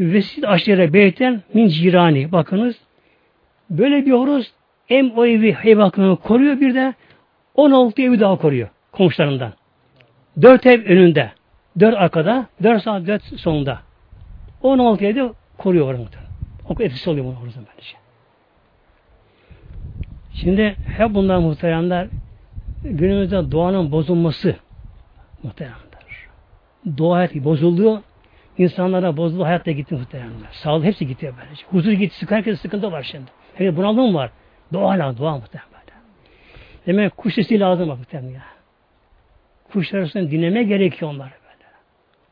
Vesit aşire beyten min cirani. Bakınız böyle bir horoz hem o evi hayvan koruyor bir de 16 evi daha koruyor komşularından. Dört ev önünde, dört arkada, dört sağ, dört sonunda. 16 evde koruyor orada. O etkisi oluyor bu horozun böylece. Şimdi hep bunlar muhteremler günümüzde doğanın bozulması muhteremler. Doğa hayat bozuluyor. İnsanlara bozuldu, hayatta gitti muhteremler. Sağlık hepsi gitti böylece. Huzur gitti, herkes sıkıntı var şimdi. Hele bunalım var. Doğa hala, doğa muhterem böyle. Demek kuş sesi lazım muhterem ya. Kuşlar arasında dinleme gerekiyor onlara böyle.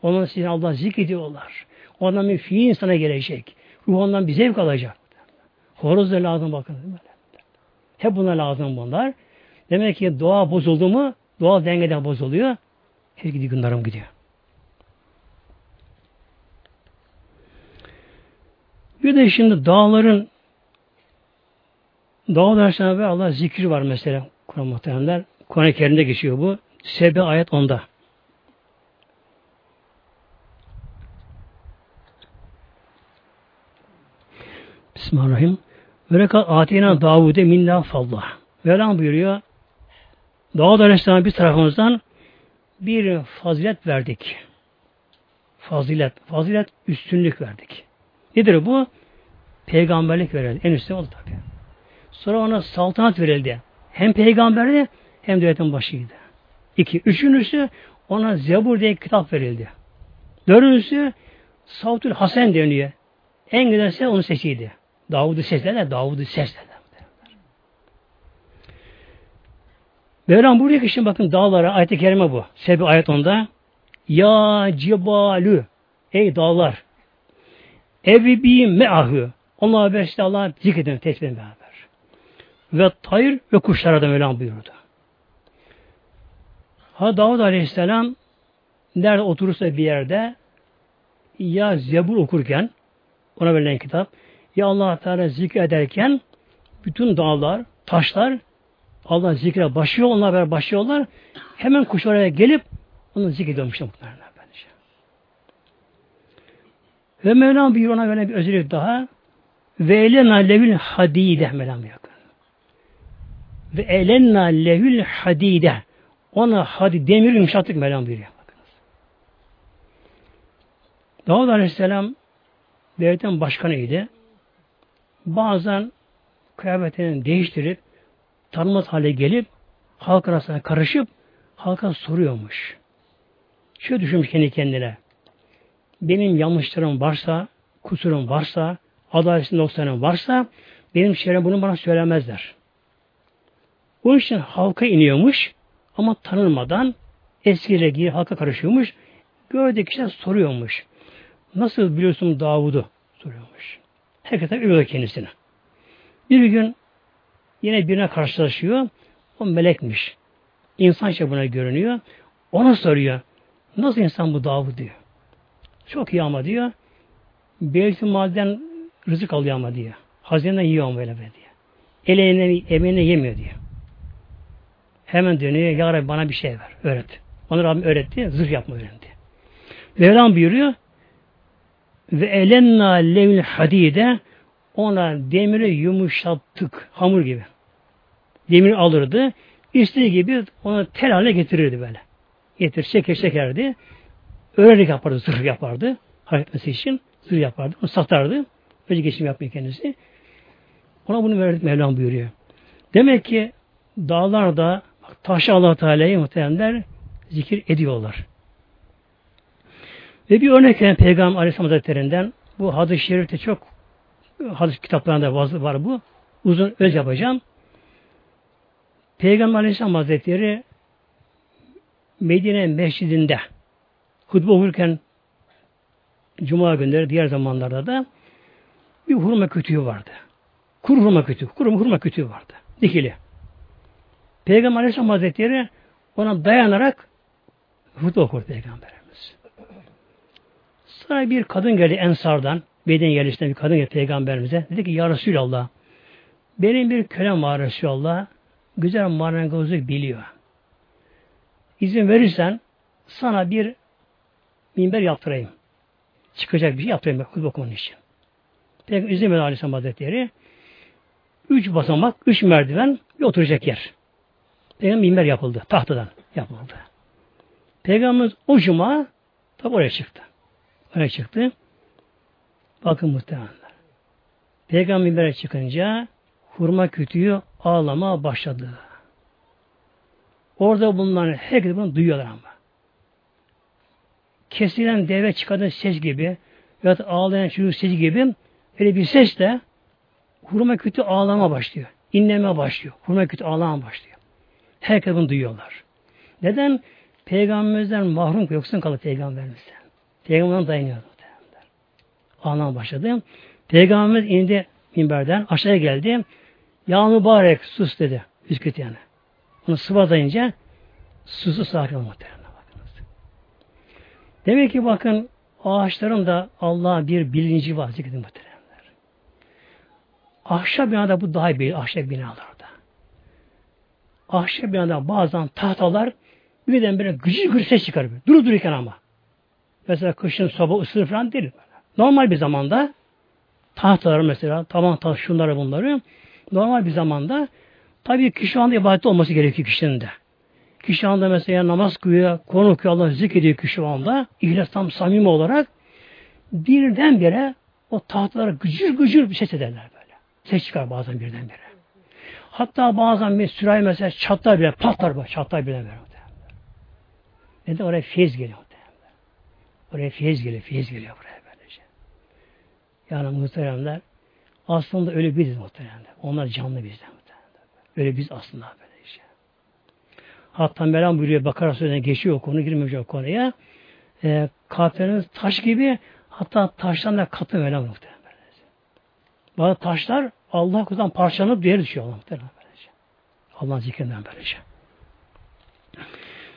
Onun için Allah zikrediyorlar. Ondan bir fiil insana gelecek. Ruh ondan bir zevk alacak. Horoz da lazım bakın. Böyle. Hep buna lazım bunlar. Demek ki doğa bozuldu mu doğal dengeden bozuluyor. Her gidiyor günlerim gidiyor. Bir de şimdi dağların dağ derslerinde Allah zikir var mesela Kur'an muhtemelenler. Kur'an-ı Kerim'de geçiyor bu. Sebe ayet onda. Bismillahirrahmanirrahim. Ve rekat atina Davud'e minna fallah. Mevlam buyuruyor. Davud Aleyhisselam bir tarafımızdan bir fazilet verdik. Fazilet. Fazilet üstünlük verdik. Nedir bu? Peygamberlik verildi. En üstte oldu tabi. Sonra ona saltanat verildi. Hem peygamberdi hem devletin başıydı. İki. Üçüncüsü ona Zebur diye kitap verildi. Dördüncüsü Savtül Hasan deniyor. En güzelse onun sesiydi. Davud'u seslerler, Davud'u seslerler. Mevlam buradaki şimdi bakın dağlara, ayet-i kerime bu. Sebebi ayet onda. Ya cibalü, ey dağlar. Evi bi meahü. Onlar beraber işte Allah zikredin, tesbih beraber. Ve tayır ve kuşlara da Mevlam buyurdu. Ha Davud Aleyhisselam nerede oturursa bir yerde ya Zebur okurken ona verilen kitap ya Allah Teala zikrederken bütün dağlar, taşlar Allah zikre başlıyor, onlar beraber başlıyorlar. Hemen kuş oraya gelip onu zikrediyormuşlar muhtemelen bence. Ve Mevlam bir ona böyle bir özellik daha. Ve elena levül hadide Mevlam. Ve elena levül hadide. Ona hadi demir yumuşattık Mevlam buyuruyor. Bakınız. Davud Aleyhisselam devletin başkanıydı. Bazen kıyafetini değiştirip tanımaz hale gelip halk arasına karışıp halka soruyormuş. Şöyle düşünmüş kendi kendine. Benim yanlışlarım varsa, kusurum varsa, adaletin noksanım varsa benim şerem bunu bana söylemezler. Onun için halka iniyormuş ama tanınmadan eskiyle giyip halka karışıyormuş. Gördüğü kişiler soruyormuş. Nasıl biliyorsun Davud'u? Soruyormuş. Herkese övüyor kendisine. Bir gün yine birine karşılaşıyor. O melekmiş. İnsan buna görünüyor. Ona soruyor. Nasıl insan bu Davud diyor. Çok iyi ama diyor. Belki madden rızık alıyor ama diyor. Hazineden yiyor ama böyle böyle diyor. Eleğine, emeğine yemiyor diyor. Hemen dönüyor. Ya Rabbi bana bir şey ver. Öğret. Onu Rabbim öğretti. Zırh yapma öğrendi. Mevlam buyuruyor. Ve elenna levil hadide ona demiri yumuşattık. Hamur gibi. Demir alırdı. İstediği gibi onu tel haline getirirdi böyle. Getir, şeker şekerdi. Öğrenerek yapardı, zırh yapardı. Hareket için zırh yapardı. Onu satardı. Önce geçim yapmıyor kendisi. Ona bunu verdik Mevlam buyuruyor. Demek ki dağlarda taşı allah Teala'yı muhteremler zikir ediyorlar. Ve bir örnek veren Peygamber Aleyhisselam Hazretlerinden bu hadis-i şerifte çok hadis kitaplarında var bu. Uzun öz yapacağım. Peygamber Aleyhisselam Hazretleri Medine Mescidinde hutbe okurken Cuma günleri diğer zamanlarda da bir hurma kütüğü vardı. Kuru hurma kütüğü, kuru hurma kütüğü vardı. Dikili. Peygamber Aleyhisselam Hazretleri ona dayanarak hutbe okur Peygamberimiz. Sonra bir kadın geldi Ensar'dan, Beden yerleştiren bir kadın geldi Peygamberimize. Dedi ki Ya Resulallah, benim bir kölem var Resulallah, güzel marangozluk biliyor. İzin verirsen sana bir minber yaptırayım. Çıkacak bir şey yaptırayım hutbe okumanın için. Peygamber izin verdi Aleyhisselam Hazretleri. Üç basamak, üç merdiven bir oturacak yer. Peygamber minber yapıldı. Tahtadan yapıldı. Peygamberimiz o cuma tabi oraya çıktı. Oraya çıktı. Bakın muhtemelen. Peygamber minbere çıkınca hurma kütüğü ağlama başladı. Orada bulunan herkes bunu duyuyorlar ama. Kesilen deve çıkardığı ses gibi ya da ağlayan çocuk sesi gibi öyle bir ses de hurma kütü ağlama başlıyor. İnleme başlıyor. Hurma kütü ağlama başlıyor. Herkes bunu duyuyorlar. Neden? Peygamberimizden mahrum yoksun kalı peygamberimizden. Peygamberden dayanıyordu. Ağlama başladı. Peygamberimiz indi minberden aşağıya geldi. Ya mübarek sus dedi. Üsküt yani. Onu sıvazlayınca susu sakin muhtemelen. Bakınız. Demek ki bakın ağaçların da Allah'a bir bilinci var zikredin muhteremler. Ahşap binada bu daha bir ahşap binalarda. Ahşap binada bazen tahtalar birden böyle gıcır gıcır ses çıkarıyor. Duru dururken ama. Mesela kışın soba ısır falan değil. Normal bir zamanda tahtalar mesela, tavan taş şunları bunları normal bir zamanda tabii kişi anda ibadet olması gerekiyor kişinin de. Kişi anda mesela namaz kılıyor, konu okuyor, Allah zikrediyor kişi anda. İhlas tam samimi olarak birdenbire o tahtalara gıcır gıcır bir ses ederler. Ses çıkar bazen birdenbire. Hatta bazen bir sürahi mesela çatlar bile, patlar bile, çatlar bile böyle. Neden oraya feyiz geliyor. Oraya feyiz geliyor, feyiz geliyor buraya böylece. Yani muhteremler aslında öyle biziz muhteremler. Onlar canlı bizden muhteremler. Öyle biz aslında böyle işte. Hatta Melam buyuruyor Bakara Suresi'ne geçiyor o konu girmeyecek o konuya. E, kalpleriniz taş gibi hatta taştan da katı Melam muhterem. Bazı taşlar Allah kudan parçalanıp diğer düşüyor Allah muhterem. Allah'ın zikrinden böylece.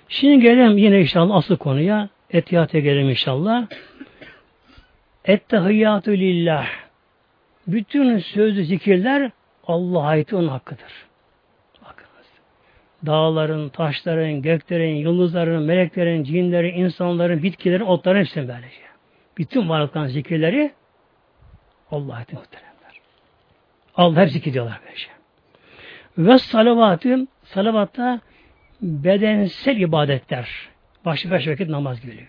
Şimdi gelelim yine inşallah asıl konuya. Etiyat'a gelelim inşallah. Ettehiyyatü lillah. Bütün sözlü zikirler Allah'a ait onun hakkıdır. Bakınız. Dağların, taşların, göklerin, yıldızların, meleklerin, cinlerin, insanların, bitkilerin, otların hepsinin böylece. bütün varlıkların zikirleri Allah'a muhteremler. Allah hep zikrediyorlar böyle şey. Ve salavatın salavatta bedensel ibadetler. Başlı beş vakit namaz geliyor.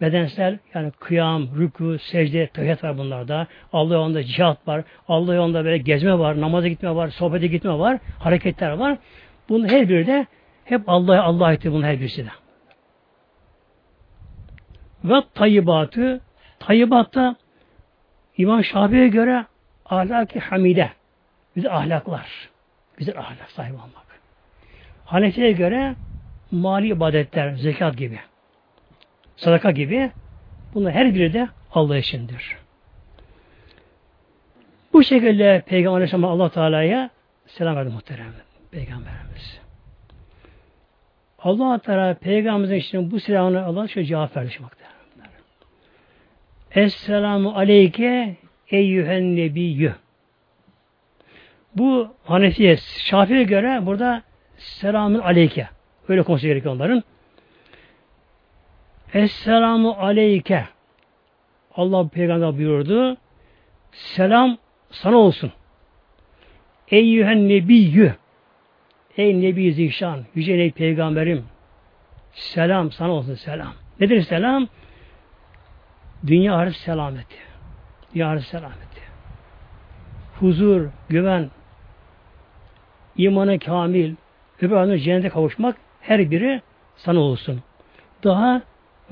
Bedensel yani kıyam, rükû, secde, tevhid var bunlarda. Allah yolunda cihat var. Allah yolunda böyle gezme var, namaza gitme var, sohbete gitme var, hareketler var. Bunun her biri de hep Allah'a Allah etti bunun her birisi de. Ve tayyibatı tayyibatta İmam Şafii'ye göre ahlaki hamide güzel ahlaklar. Güzel ahlak sahibi olmak. Hanefi'ye göre mali ibadetler, zekat gibi, sadaka gibi bunlar her biri de Allah içindir. Bu şekilde Peygamber Aleyhisselam Allah Teala'ya selam verdi muhterem Peygamberimiz. Allah Teala Peygamberimizin için bu selamını Allah şöyle cevap verdi. Esselamu aleyke eyyühen nebiyyü. Bu Hanefiye, Şafii'ye göre burada selamün aleyke. Öyle konuşması gerekiyor onların. Esselamu aleyke. Allah peygamber buyurdu. Selam sana olsun. Eyyühen nebiyyü. Ey Nebi Zişan, Yüce Ey Peygamberim. Selam sana olsun selam. Nedir selam? Dünya ahiret selameti. Ahiret selameti. Huzur, güven, imanı kamil, öbür ardından cennete kavuşmak her biri sana olsun. Daha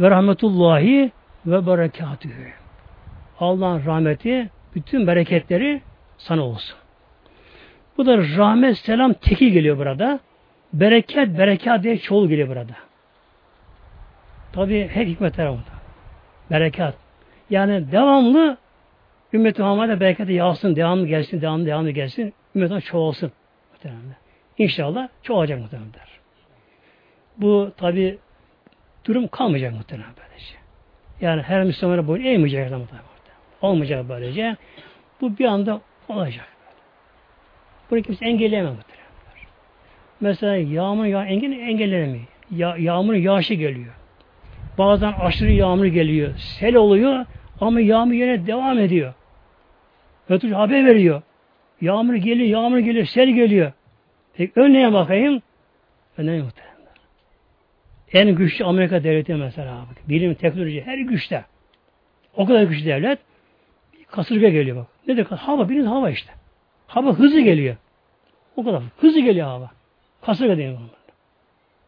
ve rahmetullahi ve berekatühü. Allah'ın rahmeti, bütün bereketleri sana olsun. Bu da rahmet, selam teki geliyor burada. Bereket, berekat diye çoğul geliyor burada. Tabi hep hikmetler orada. Berekat. Yani devamlı Ümmet-i Muhammed'e bereketi yağsın, devamlı gelsin, devamlı devamlı gelsin. Ümmet çoğalsın. Muhtemelen. İnşallah çoğalacak muhtemelen. Bu tabi durum kalmayacak muhtemelen böylece. Yani her Müslümana boyun eğmeyecek muhtemelen. Olmayacak böylece. Bu bir anda olacak. Bunu kimse engelleyemez muhtemelen. Mesela yağmur yağ engel engellenemiyor. Ya, yağmurun yağışı geliyor. Bazen aşırı yağmur geliyor. Sel oluyor ama yağmur yine devam ediyor. Ötürü haber veriyor. Yağmur geliyor, yağmur geliyor, sel geliyor. Peki önleye bakayım. Önleye muhtemelen. En güçlü Amerika devleti mesela. Bilim, teknoloji her güçte. O kadar güçlü devlet. Kasırga geliyor bak. Nedir? Hava, bilin hava işte. Hava hızlı geliyor. O kadar. Hızlı geliyor hava. Kasırga deniyor bunlar.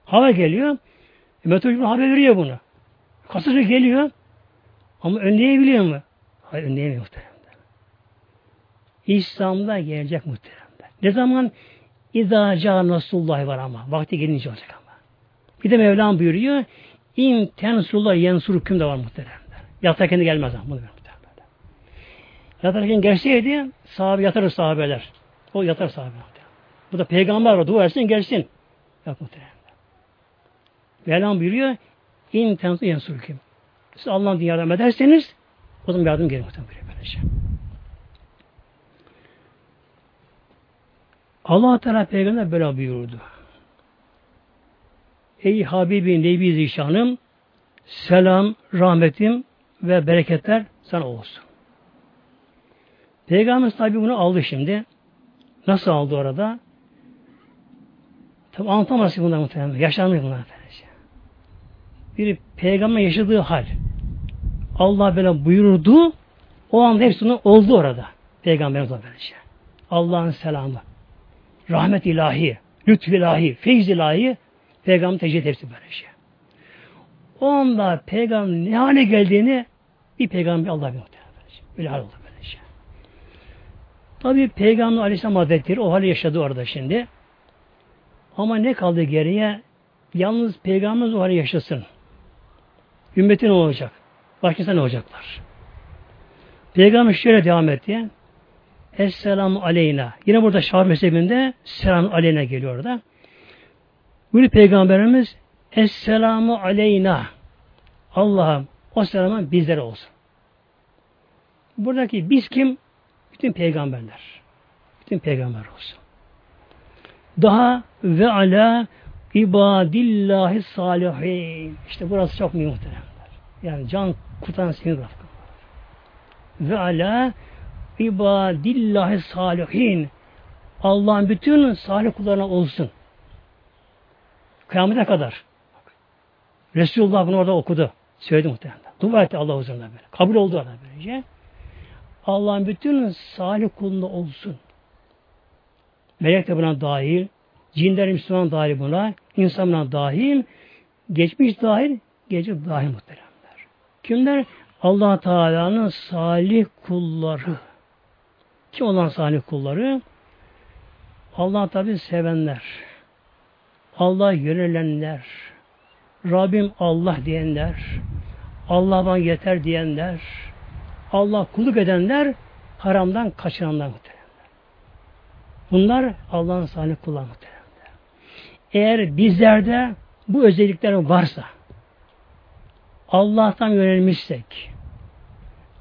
Hava geliyor. E, meteoroloji haber veriyor bunu. Kasırga geliyor. Ama önleyebiliyor mu? Hayır önleyemiyor muhtemelen. İslam'da gelecek muhtemelen. Ne zaman İzaca Nasrullah var ama. Vakti gelince olacak ama. Bir de Mevlam buyuruyor. İn tensullah yensuruküm de var muhtemelen. Yatarken de gelmez ama. Yatarken gelseydi sahabe yatarır sahabeler. O yatar sahabe. Bu da peygamber var. Dua etsin gelsin. Yok muhtemelen. Mevlam buyuruyor. İn tensullah yensuruküm. Siz Allah'ın yardım ederseniz o zaman yardım gelir muhtemelen. Böylece. Allah Teala peygamber böyle buyurdu. Ey Habibi Nebi Zişanım selam, rahmetim ve bereketler sana olsun. Peygamberimiz tabi bunu aldı şimdi. Nasıl aldı orada? Tabi anlatamaz bunlar muhtemelen. Yaşanmıyor bunlar. Bir peygamber yaşadığı hal. Allah böyle buyurdu. O anda hepsinin oldu orada. Peygamberimiz böylece. Allah'ın selamı rahmet ilahi, lütf ilahi, feyz ilahi peygamber tecrüt hepsi böyle şey. O anda peygamber ne hale geldiğini bir peygamber Allah bilir. Böyle hal oldu böyle şey. Tabi peygamber aleyhisselam hazretleri o hali yaşadı orada şimdi. Ama ne kaldı geriye? Yalnız peygamberimiz o hali yaşasın. Ümmetin olacak? Başkası ne olacaklar? Peygamber şöyle devam etti. Esselamu aleyna. Yine burada Şah mezhebinde selam aleyna geliyor orada. Bunu Peygamberimiz Esselamu aleyna. Allah'ım o selamın bizlere olsun. Buradaki biz kim? Bütün peygamberler. Bütün peygamber olsun. Daha ve ala ibadillahi salihin. İşte burası çok mühim muhteremler. Yani can kurtaran sinir rafkı. ve ala ibadillahi salihin. Allah'ın bütün salih kullarına olsun. Kıyamete kadar. Resulullah bunu orada okudu. Söyledi muhtemelen. Dua etti Allah huzurunda böyle. Kabul oldu orada böylece. Allah'ın bütün salih kulunda olsun. Melek de buna dahil, cinler Müslüman dahil buna, insanlar dahil, geçmiş dahil, gelecek dahil muhteremler. Kimler? allah Teala'nın salih kulları. Kim olan salih kulları? Allah tabi sevenler. Allah yönelenler. Rabbim Allah diyenler. Allah bana yeter diyenler. Allah kulluk edenler haramdan kaçınanlar muhteremler. Bunlar Allah'ın salih kulları muhteremler. Eğer bizlerde bu özellikler varsa Allah'tan yönelmişsek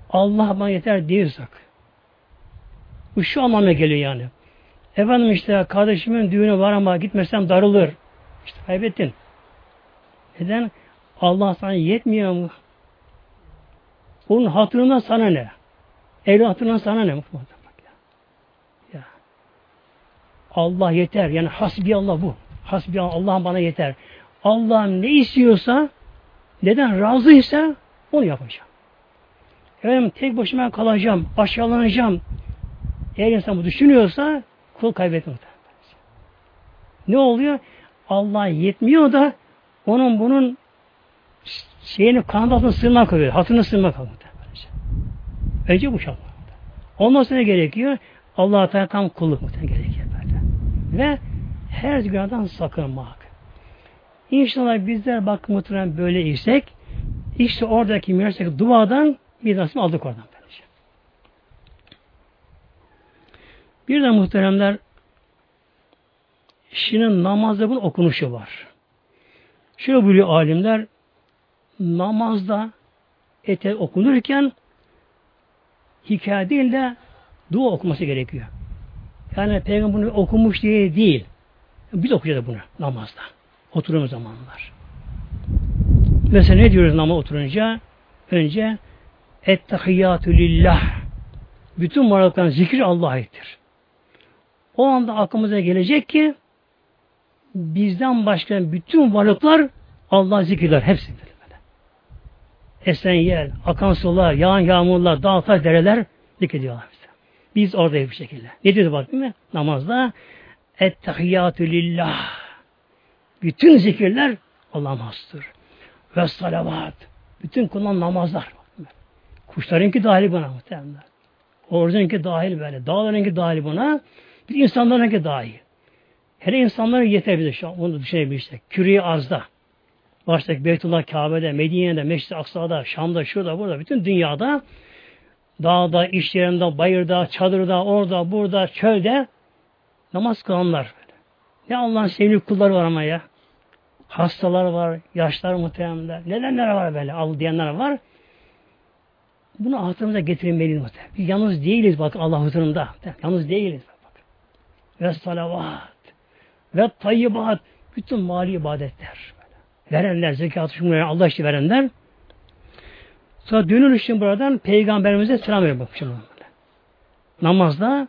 Allah bana yeter diyorsak bu şu anlamına geliyor yani. Efendim işte kardeşimin düğünü var ama gitmesem darılır. İşte kaybettin. Neden? Allah sana yetmiyor mu? Onun hatırından sana ne? Evli hatırından sana ne? Ya. Allah yeter. Yani hasbi Allah bu. Hasbi Allah bana yeter. Allah'ım ne istiyorsa neden razıysa onu yapacağım. Efendim tek başıma kalacağım, aşağılanacağım. Eğer insan bu düşünüyorsa kul kaybetmiyor. Ne oluyor? Allah yetmiyor da onun bunun şeyini kanat altına sığınmak kalıyor. Hatırına sığınmak kalıyor. Önce bu şart. Ondan sonra gerekiyor? Allah'a Teala tam kulluk muhtemelen gerekiyor böyle. Ve her günahdan sakınmak. İnşallah bizler bak muhtemelen böyle isek işte oradaki mirastaki duadan bir nasip aldık oradan. Böylece. Bir de muhteremler şimdi namazda bunun okunuşu var. Şöyle buyuruyor alimler namazda ete okunurken hikaye değil de dua okuması gerekiyor. Yani peygamber bunu okumuş diye değil. Biz okuyacağız bunu namazda. Oturduğumuz zamanlar. Mesela ne diyoruz namaz oturunca? Önce Ettehiyyatü lillah. Bütün varlıkların zikri Allah'a aittir. O anda aklımıza gelecek ki bizden başka bütün varlıklar Allah zikirler. Hepsi böyle. Esen yer, akan sular, yağan yağmurlar, dağ dereler zikrediyorlar bize. Biz oradayız bir şekilde. Ne diyor bak değil mi? Namazda Ettehiyyatü lillah. Bütün zikirler Allah'a mahsustur. Ve salavat. Bütün kullan namazlar. Kuşlarınki dahil buna muhtemelen. Orucunki dahil böyle. Dağlarınki dahil buna. Bir insanlarınki dahil. Her insanların yeter bize şu an. Onu düşünebilirsek. Küriye azda. Baştaki Beytullah Kabe'de, Medine'de, Meşri Aksa'da, Şam'da, şurada, burada, bütün dünyada dağda, iş yerinde, bayırda, çadırda, orada, burada, çölde namaz kılanlar. Ne Allah'ın sevgili kulları var ama ya. Hastalar var, yaşlar muhtemelenler. Nedenler var böyle, al diyenler var. Bunu hatırımıza getirmeliyiz muhtemelen. Biz yalnız değiliz bak Allah huzurunda. Yalnız değiliz. Ve salavat ve tayyibat bütün mali ibadetler. Verenler, zekat, şunları Allah için verenler. Sonra dönülüş için buradan Peygamberimize selam veriyor. Namazda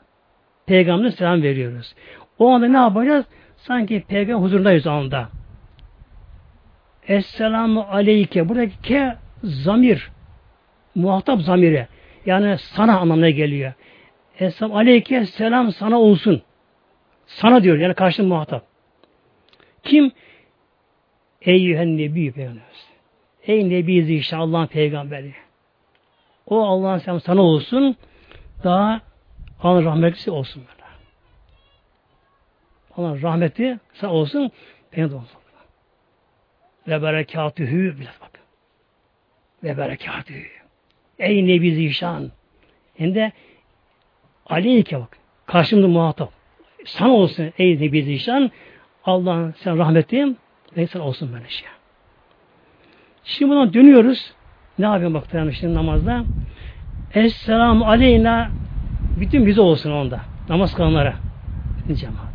Peygamber'e selam veriyoruz. O anda ne yapacağız? Sanki Peygamber huzurundayız anda. Esselamu aleyke. Buradaki ke zamir muhatap zamiri. Yani sana anlamına geliyor. Esselam aleyke selam sana olsun. Sana diyor yani karşı muhatap. Kim? Eyyühen nebi peygamberimiz. Ey nebi zişan Allah'ın peygamberi. O Allah'ın selamı sana olsun. Daha Allah'ın rahmetli olsun böyle. Allah'ın rahmeti sana olsun. Peygamber olsun. Ve berekatühü biraz bak. Ve berekatühü. Ey Nebi Zişan. Hem de aleyke bak. Karşımda muhatap. Sana olsun ey Nebi Zişan. Allah'ın sen rahmetim ve sen olsun böyle şey. Şimdi buradan dönüyoruz. Ne yapayım bak şimdi namazda? Esselamu aleyna bütün bize olsun onda. Namaz kılanlara. Bütün cemaat.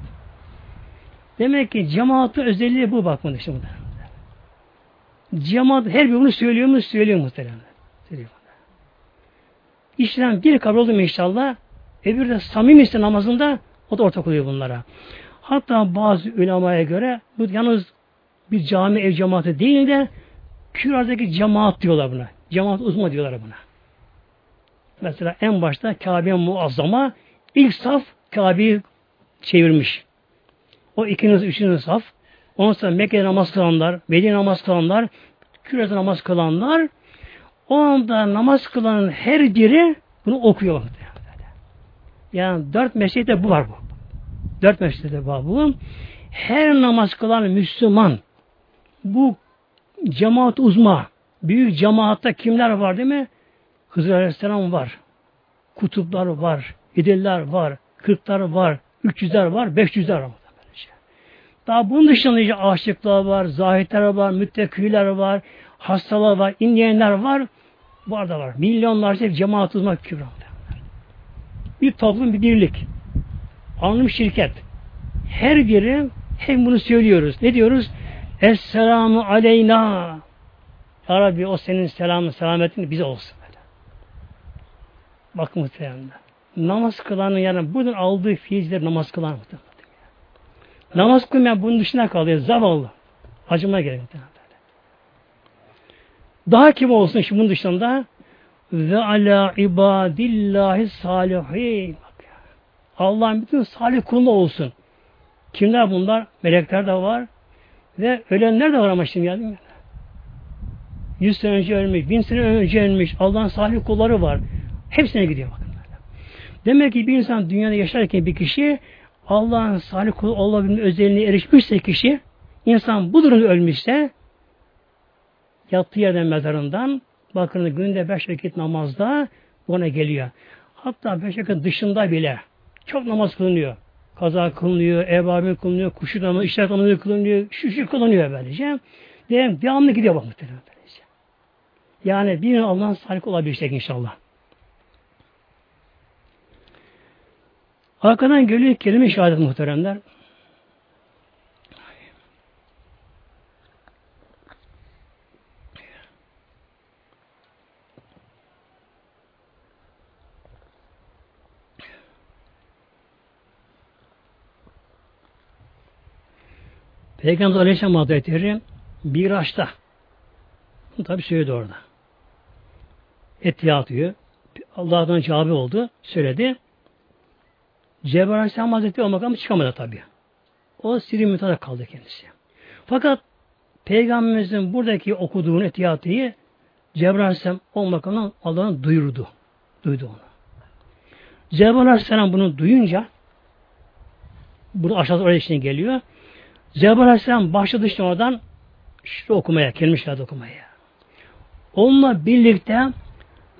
Demek ki cemaatin özelliği bu bak bunu şimdi. Cemaat her birini söylüyor mu? Söylüyor muhtemelen. Söylüyor. İşlem bir kabul oldu mu inşallah öbürü de samimi ise namazında o da ortak oluyor bunlara. Hatta bazı ulemaya göre bu yalnız bir cami ev cemaati değil de küradaki cemaat diyorlar buna. Cemaat uzma diyorlar buna. Mesela en başta Kabe muazzama ilk saf Kabe'yi çevirmiş. O ikinci, üçüncü saf. Ondan sonra Mekke'de namaz kılanlar, Medine namaz kılanlar, Kürede namaz kılanlar, o anda namaz kılanın her biri bunu okuyor. Yani dört mescitte bu var bu. Dört mescitte var bu. Her namaz kılan Müslüman bu cemaat uzma, büyük cemaatta kimler var değil mi? Hızır Aleyhisselam var. Kutuplar var. İdiller var. Kırklar var. Üçyüzler var. Beşyüzler var. Daha bunun dışında işte aşıklar var, zahitler var, müttekiler var, hastalar var, inleyenler var. Bu arada var. Milyonlarca cemaat uzmak kübra. Bir toplum, bir birlik. Anonim şirket. Her biri hem bunu söylüyoruz. Ne diyoruz? Esselamu aleyna. Ya Rabbi o senin selamın, selametin bize olsun. Bakın muhtemelen. Namaz kılanın yani buradan aldığı fiizler namaz kılan muhtemelen. Namaz kılmayan bunun dışına kalıyor. Zavallı. Acıma gerek. Daha kim olsun şimdi bunun dışında? Ve ala ibadillahi salihin. Allah'ın bütün salih kuluna olsun. Kimler bunlar? Melekler de var. Ve ölenler de var ama şimdi geldim. Yüz sene önce ölmüş, bin sene önce ölmüş. Allah'ın salih kulları var. Hepsine gidiyor bakın. Demek ki bir insan dünyada yaşarken bir kişi Allah'ın salih kulu olabilme özelliğine erişmişse kişi, insan bu durumda ölmüşse, yattığı yerden mezarından, bakın günde beş vakit namazda ona geliyor. Hatta beş vakit dışında bile çok namaz kılınıyor. Kaza kılınıyor, evabim kılınıyor, kuşu namazı, işler namazı kılınıyor, şu şu kılınıyor böylece. Diyelim, devamlı gidiyor bak muhtemelen böylece. Yani bir Allah'ın salih olabilecek inşallah. Arkadan geliyor kelime şehadet muhteremler. Peygamber Aleyhisselam Hazretleri bir açta tabi söyledi orada. Et atıyor. Allah'tan cevabı oldu. Söyledi. Cebrail Aleyhisselam Hazretleri o makamı çıkamadı tabi. O siri mütada kaldı kendisi. Fakat Peygamberimizin buradaki okuduğunu etiyatıyı Cebrail Aleyhisselam o makamdan Allah'ın duyurdu. Duydu onu. Cebrail Aleyhisselam bunu duyunca bunu aşağıda oraya geliyor. Cebrail Aleyhisselam başladı işte oradan şu okumaya, kelime şehadet okumaya. Onunla birlikte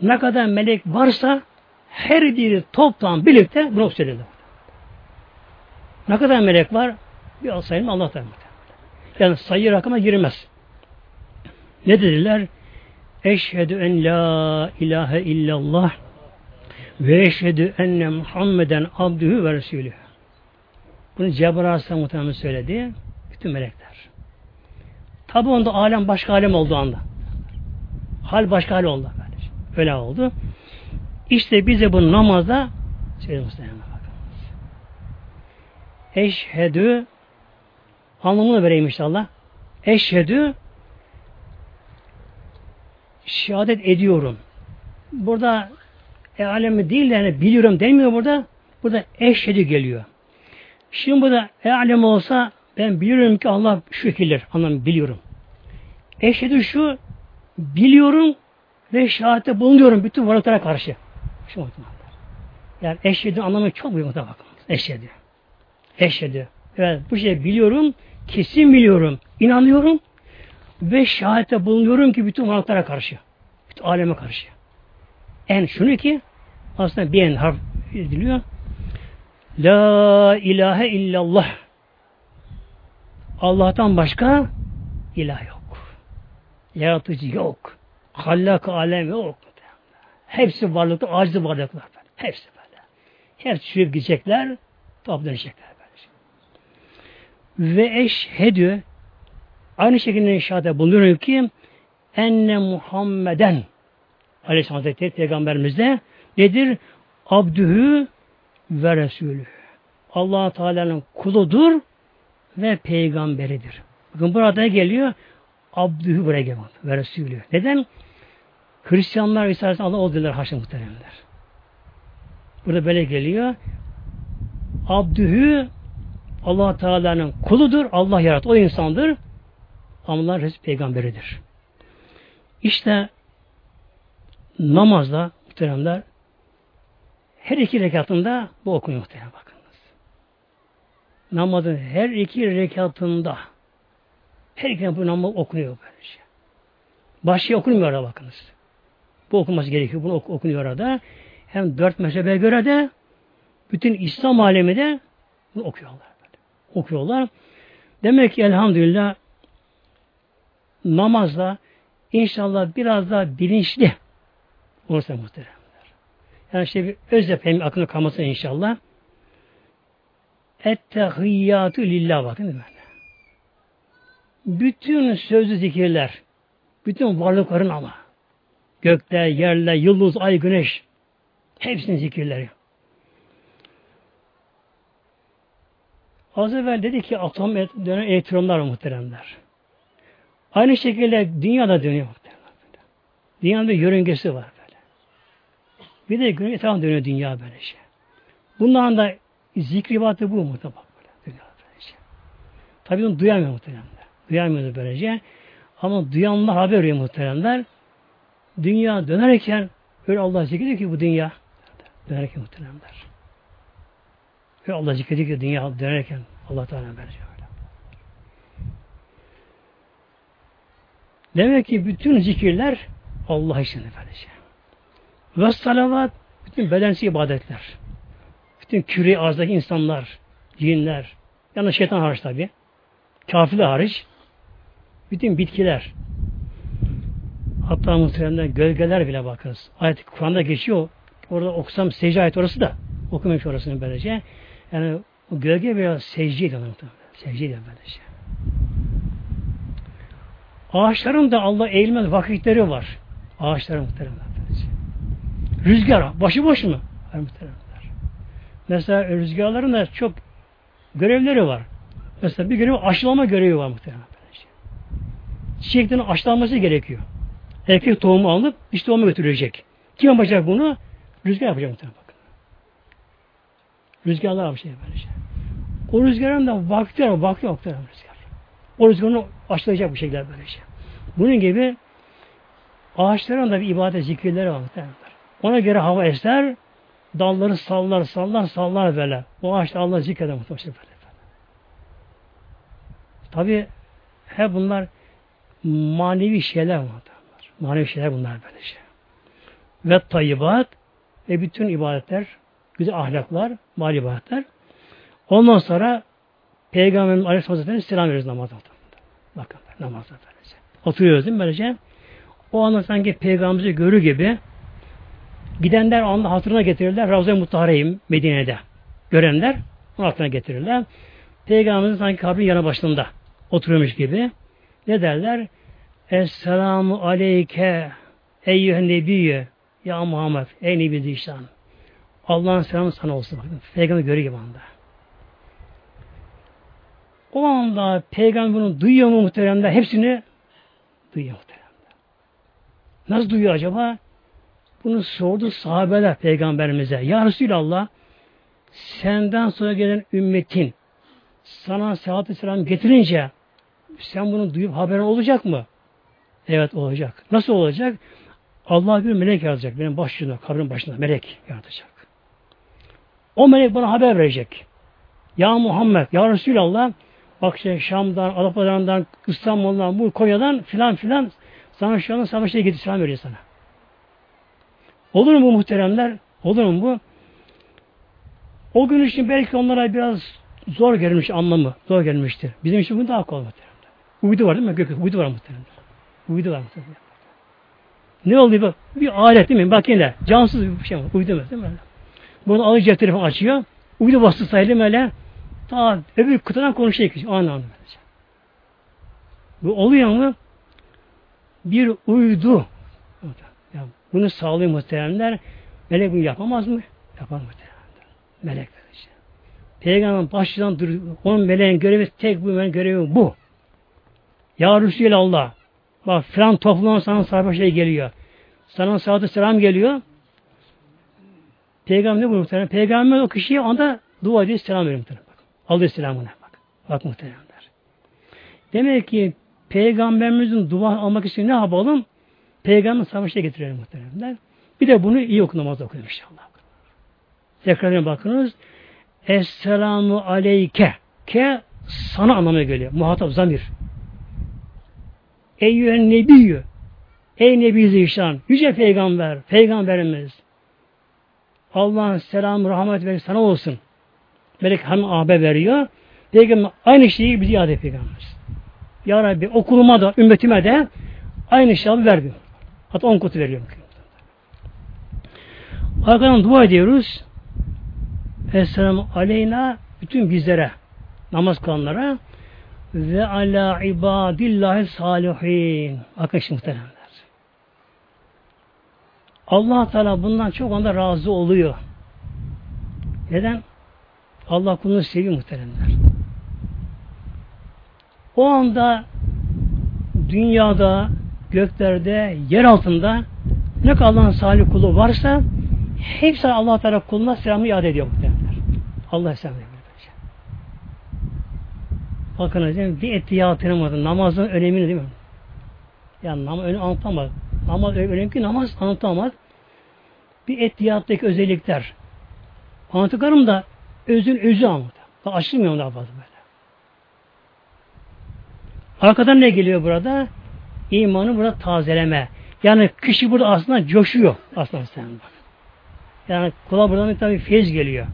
ne kadar melek varsa her biri toptan birlikte bunu söyledi. Ne kadar melek var? Bir sayın Allah tarafından. Yani sayı rakama girmez. Ne dediler? Eşhedü en la ilahe illallah ve eşhedü enne Muhammeden abdühü ve resulü. Bunu Cebrail Aleyhisselam söyledi. Bütün melekler. Tabi onda alem başka alem olduğu anda. Hal başka hal oldu. Öyle oldu. İşte bize bu namazda söyledi muhtemelen. Eşhedü anlamını vereyim inşallah. Eşhedü şehadet ediyorum. Burada e, alemi değil de yani biliyorum demiyor burada. Burada eşhedü geliyor. Şimdi burada e alem olsa ben biliyorum ki Allah şu şekildir. Biliyorum. Eşhedü şu biliyorum ve şehadette bulunuyorum bütün varlıklara karşı. Şu yani eşhedü anlamı çok büyük bakın. Eşhedü. Eşhedü. Evet bu şey biliyorum, kesin biliyorum, inanıyorum ve şahite bulunuyorum ki bütün varlıklara karşı. Bütün aleme karşı. En şunu ki aslında bir en harf ediliyor. La ilahe illallah. Allah'tan başka ilah yok. Yaratıcı yok. Hallak alem yok. Hepsi varlıkta aciz varlıklar. Hepsi böyle. Hepsi çürüp gidecekler, toplanacaklar. ve eşhedü aynı şekilde inşaata bulunuyor ki enne Muhammeden Aleyhisselam Hazretleri Peygamberimizde Nedir? Abdühü ve Resulü. allah Teala'nın kuludur ve peygamberidir. Bakın burada geliyor Abdühü buraya geliyor. Ve Resulü. Neden? Hristiyanlar İsa'nın Allah oldular haşa muhteremler. Burada böyle geliyor. Abdühü allah Teala'nın kuludur. Allah yarattı. O insandır. Ama Resul peygamberidir. İşte namazda muhteremler her iki rekatında bu okunuyor muhterem bakınız. Namazın her iki rekatında her iki bu namaz okunuyor böylece. Başka okunmuyor orada bakınız. Bu okunması gerekiyor. Bunu ok okunuyor orada. Hem dört mezhebe göre de bütün İslam alemi de bunu okuyorlar. Okuyorlar. Demek ki elhamdülillah namazda inşallah biraz daha bilinçli olursa muhteremler. Yani işte bir öz yapayım aklına kalmasın inşallah. Ettehiyyatü lillah bakın mi? Bütün sözlü zikirler, bütün varlıkların ama gökte, yerle, yıldız, ay, güneş hepsinin zikirleri. Az evvel dedi ki atom dönen elektronlar muhteremler. Aynı şekilde dünyada dönüyor muhteremler. Dünyanın bir yörüngesi var böyle. Bir de gün etrafında dönüyor dünya böyle şey. Bunların da zikribatı bu muhtemelen böyle. Tabi onu duyamıyor muhteremler. Duyamıyor böylece. Ama duyanlar haber veriyor muhteremler. Dünya dönerken öyle Allah zikrediyor ki bu dünya dönerken muhteremler. Ve Allah zikrediyor ki dünya dönerken Allah Teala verecek öyle. Demek ki bütün zikirler Allah için efendice. Ve salavat bütün bedensi ibadetler. Bütün küre arzdaki insanlar, cinler, yani şeytan hariç tabi. Kafirler hariç. Bütün bitkiler. Hatta muhtemelen gölgeler bile bakınız. Ayet Kur'an'da geçiyor. Orada okusam secde ayet orası da. Okumamış orasını böylece. Yani o gölge biraz secde ediyor muhtemelen. Secde ediyor böylece. Ağaçların da Allah eğilmez vakitleri var. Ağaçların muhtemelen. Rüzgar, başıboş mu? Hayır muhtemelen. Mesela rüzgarların da çok görevleri var. Mesela bir görev aşılama görevi var muhtemelen. Çiçeklerin aşılanması gerekiyor. Erkek tohumu alıp iş tohumu götürecek. Kim yapacak bunu? Rüzgar yapacak muhtemelen bakın. Rüzgarlar bir şey şey. O rüzgarın da vakti var, vakti var rüzgar. O rüzgarını aşılayacak bir şekilde böyle şey. Bunun gibi ağaçların da bir ibadet zikirleri var muhtemelen. Ona göre hava eser, dalları sallar, sallar, sallar böyle. O ağaçta Allah zikreder muhtemelen böyle. Tabi hep bunlar manevi şeyler muhtemelen. Manevi şeyler bunlar böyle şey. Ve tayyibat ve bütün ibadetler, güzel ahlaklar, mali ibadetler. Ondan sonra Peygamberimiz Aleyhisselatü selam veriyoruz namazda. Bakın namazda böylece. Oturuyoruz değil mi böylece? O anda sanki Peygamberimizi görür gibi gidenler anda hatırına getirirler. Ravza-i Mutahareyim Medine'de. Görenler onu hatırına getirirler. Peygamberimizin sanki kabrin yanı başında oturuyormuş gibi. Ne derler? Esselamu aleyke eyyühen nebiyyü ya Muhammed ey Nebi Zişan. Allah'ın selamı sana olsun. Peygamber görüyor gibi anda. O anda peygamber bunu duyuyor mu muhteremler? Hepsini duyuyor muhteremler. Nasıl duyuyor acaba? Bunu sordu sahabeler peygamberimize. Ya Resulallah senden sonra gelen ümmetin sana seyahat selam getirince sen bunu duyup haberin olacak mı? Evet olacak. Nasıl olacak? Allah bir melek yaratacak. Benim başımda, kabrin başında melek yaratacak. O melek bana haber verecek. Ya Muhammed, Ya Resulallah bak işte Şam'dan, Alapadan'dan, İstanbul'dan, bu Konya'dan filan filan sana şu anda savaşta gidip selam veriyor sana. Olur mu bu muhteremler? Olur mu bu? O gün için belki onlara biraz zor gelmiş anlamı. Zor gelmiştir. Bizim için bu daha kolay muhteremler. Uydu var değil mi? Gök, uydu var muhteremler. Uydu var muhteremler. Ne oldu bak? Bir alet değil mi? Bak yine cansız bir şey var. Uydu değil mi? Bunu alıyor cep telefonu açıyor. Uydu bastı sayılım öyle. Ta öbür kıtadan konuşuyor. O anlamda. Bu oluyor mu? Bir uydu. Bunu sağlıyor muhteremler. Melek bunu yapamaz mı? Yapar mı? Melek işte. Peygamber başından dur. Onun meleğin görevi tek bu meleğin görevi bu. Ya Allah. Bak filan topluluğun sana sarpa şey geliyor. Sana salatü selam geliyor. Peygamber ne buyuruyor? Peygamber o kişiye onda dua ediyor, selam veriyor muhtemelen. Bak. Alıyor selamını. Bak. Bak muhteremler. Demek ki Peygamberimizin dua almak için ne yapalım? Peygamber savaşa getirelim muhteremler. Bir de bunu iyi okun namazda okuyun inşallah. Tekrar bakınız. Esselamu aleyke. Ke sana anlamına geliyor. Muhatap zamir. Eyyühen nebiyyü. Ey Nebi Zişan. Yüce Peygamber. Peygamberimiz. Allah'ın selamı, rahmet ve sana olsun. Melek hanım haber veriyor. Peygamber aynı şeyi bize iade Peygamber. Ya Rabbi okuluma da, ümmetime de aynı şeyi ver diyor. Hatta on kutu veriyor. Arkadan dua ediyoruz. Esselamu aleyna bütün bizlere, namaz kılanlara ve ala ibadillahi salihin. Bakın şimdi muhteremler. allah Teala bundan çok anda razı oluyor. Neden? Allah kulunu seviyor muhteremler. O anda dünyada, göklerde, yer altında ne kadar Allah'ın salih kulu varsa hepsi Allah Teala kuluna selamı iade ediyor muhtemelen. Allah selam ediyor. Bakın hocam bir etiyatı anlamadı. Namazın önemini değil mi? Yani namaz önemini anlatamaz. Namaz önemli ki namaz anlatamaz. Bir etiyattaki özellikler. Anlattıklarım da özün özü anlatıyor. Açılmıyor daha fazla böyle. Arkadan ne geliyor burada? İmanı burada tazeleme. Yani kişi burada aslında coşuyor. Aslında sen bak. Yani kula buradan bir tabi feyiz geliyor.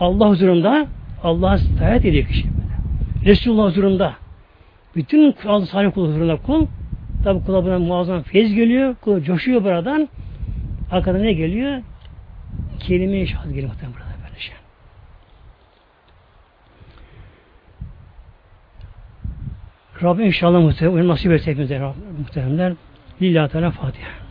Allah huzurunda Allah'a taat ediyor kişi. Böyle. Resulullah huzurunda bütün Allah salih kul huzurunda kul tabi kula buradan muazzam feyiz geliyor. Kul coşuyor buradan. Arkadan ne geliyor? Kelime-i şahit geliyor muhtemelen burada. Böyle şey. Rabbim inşallah muhtemelen nasip etse hepimize muhteremler. Lillahi Teala Fatiha.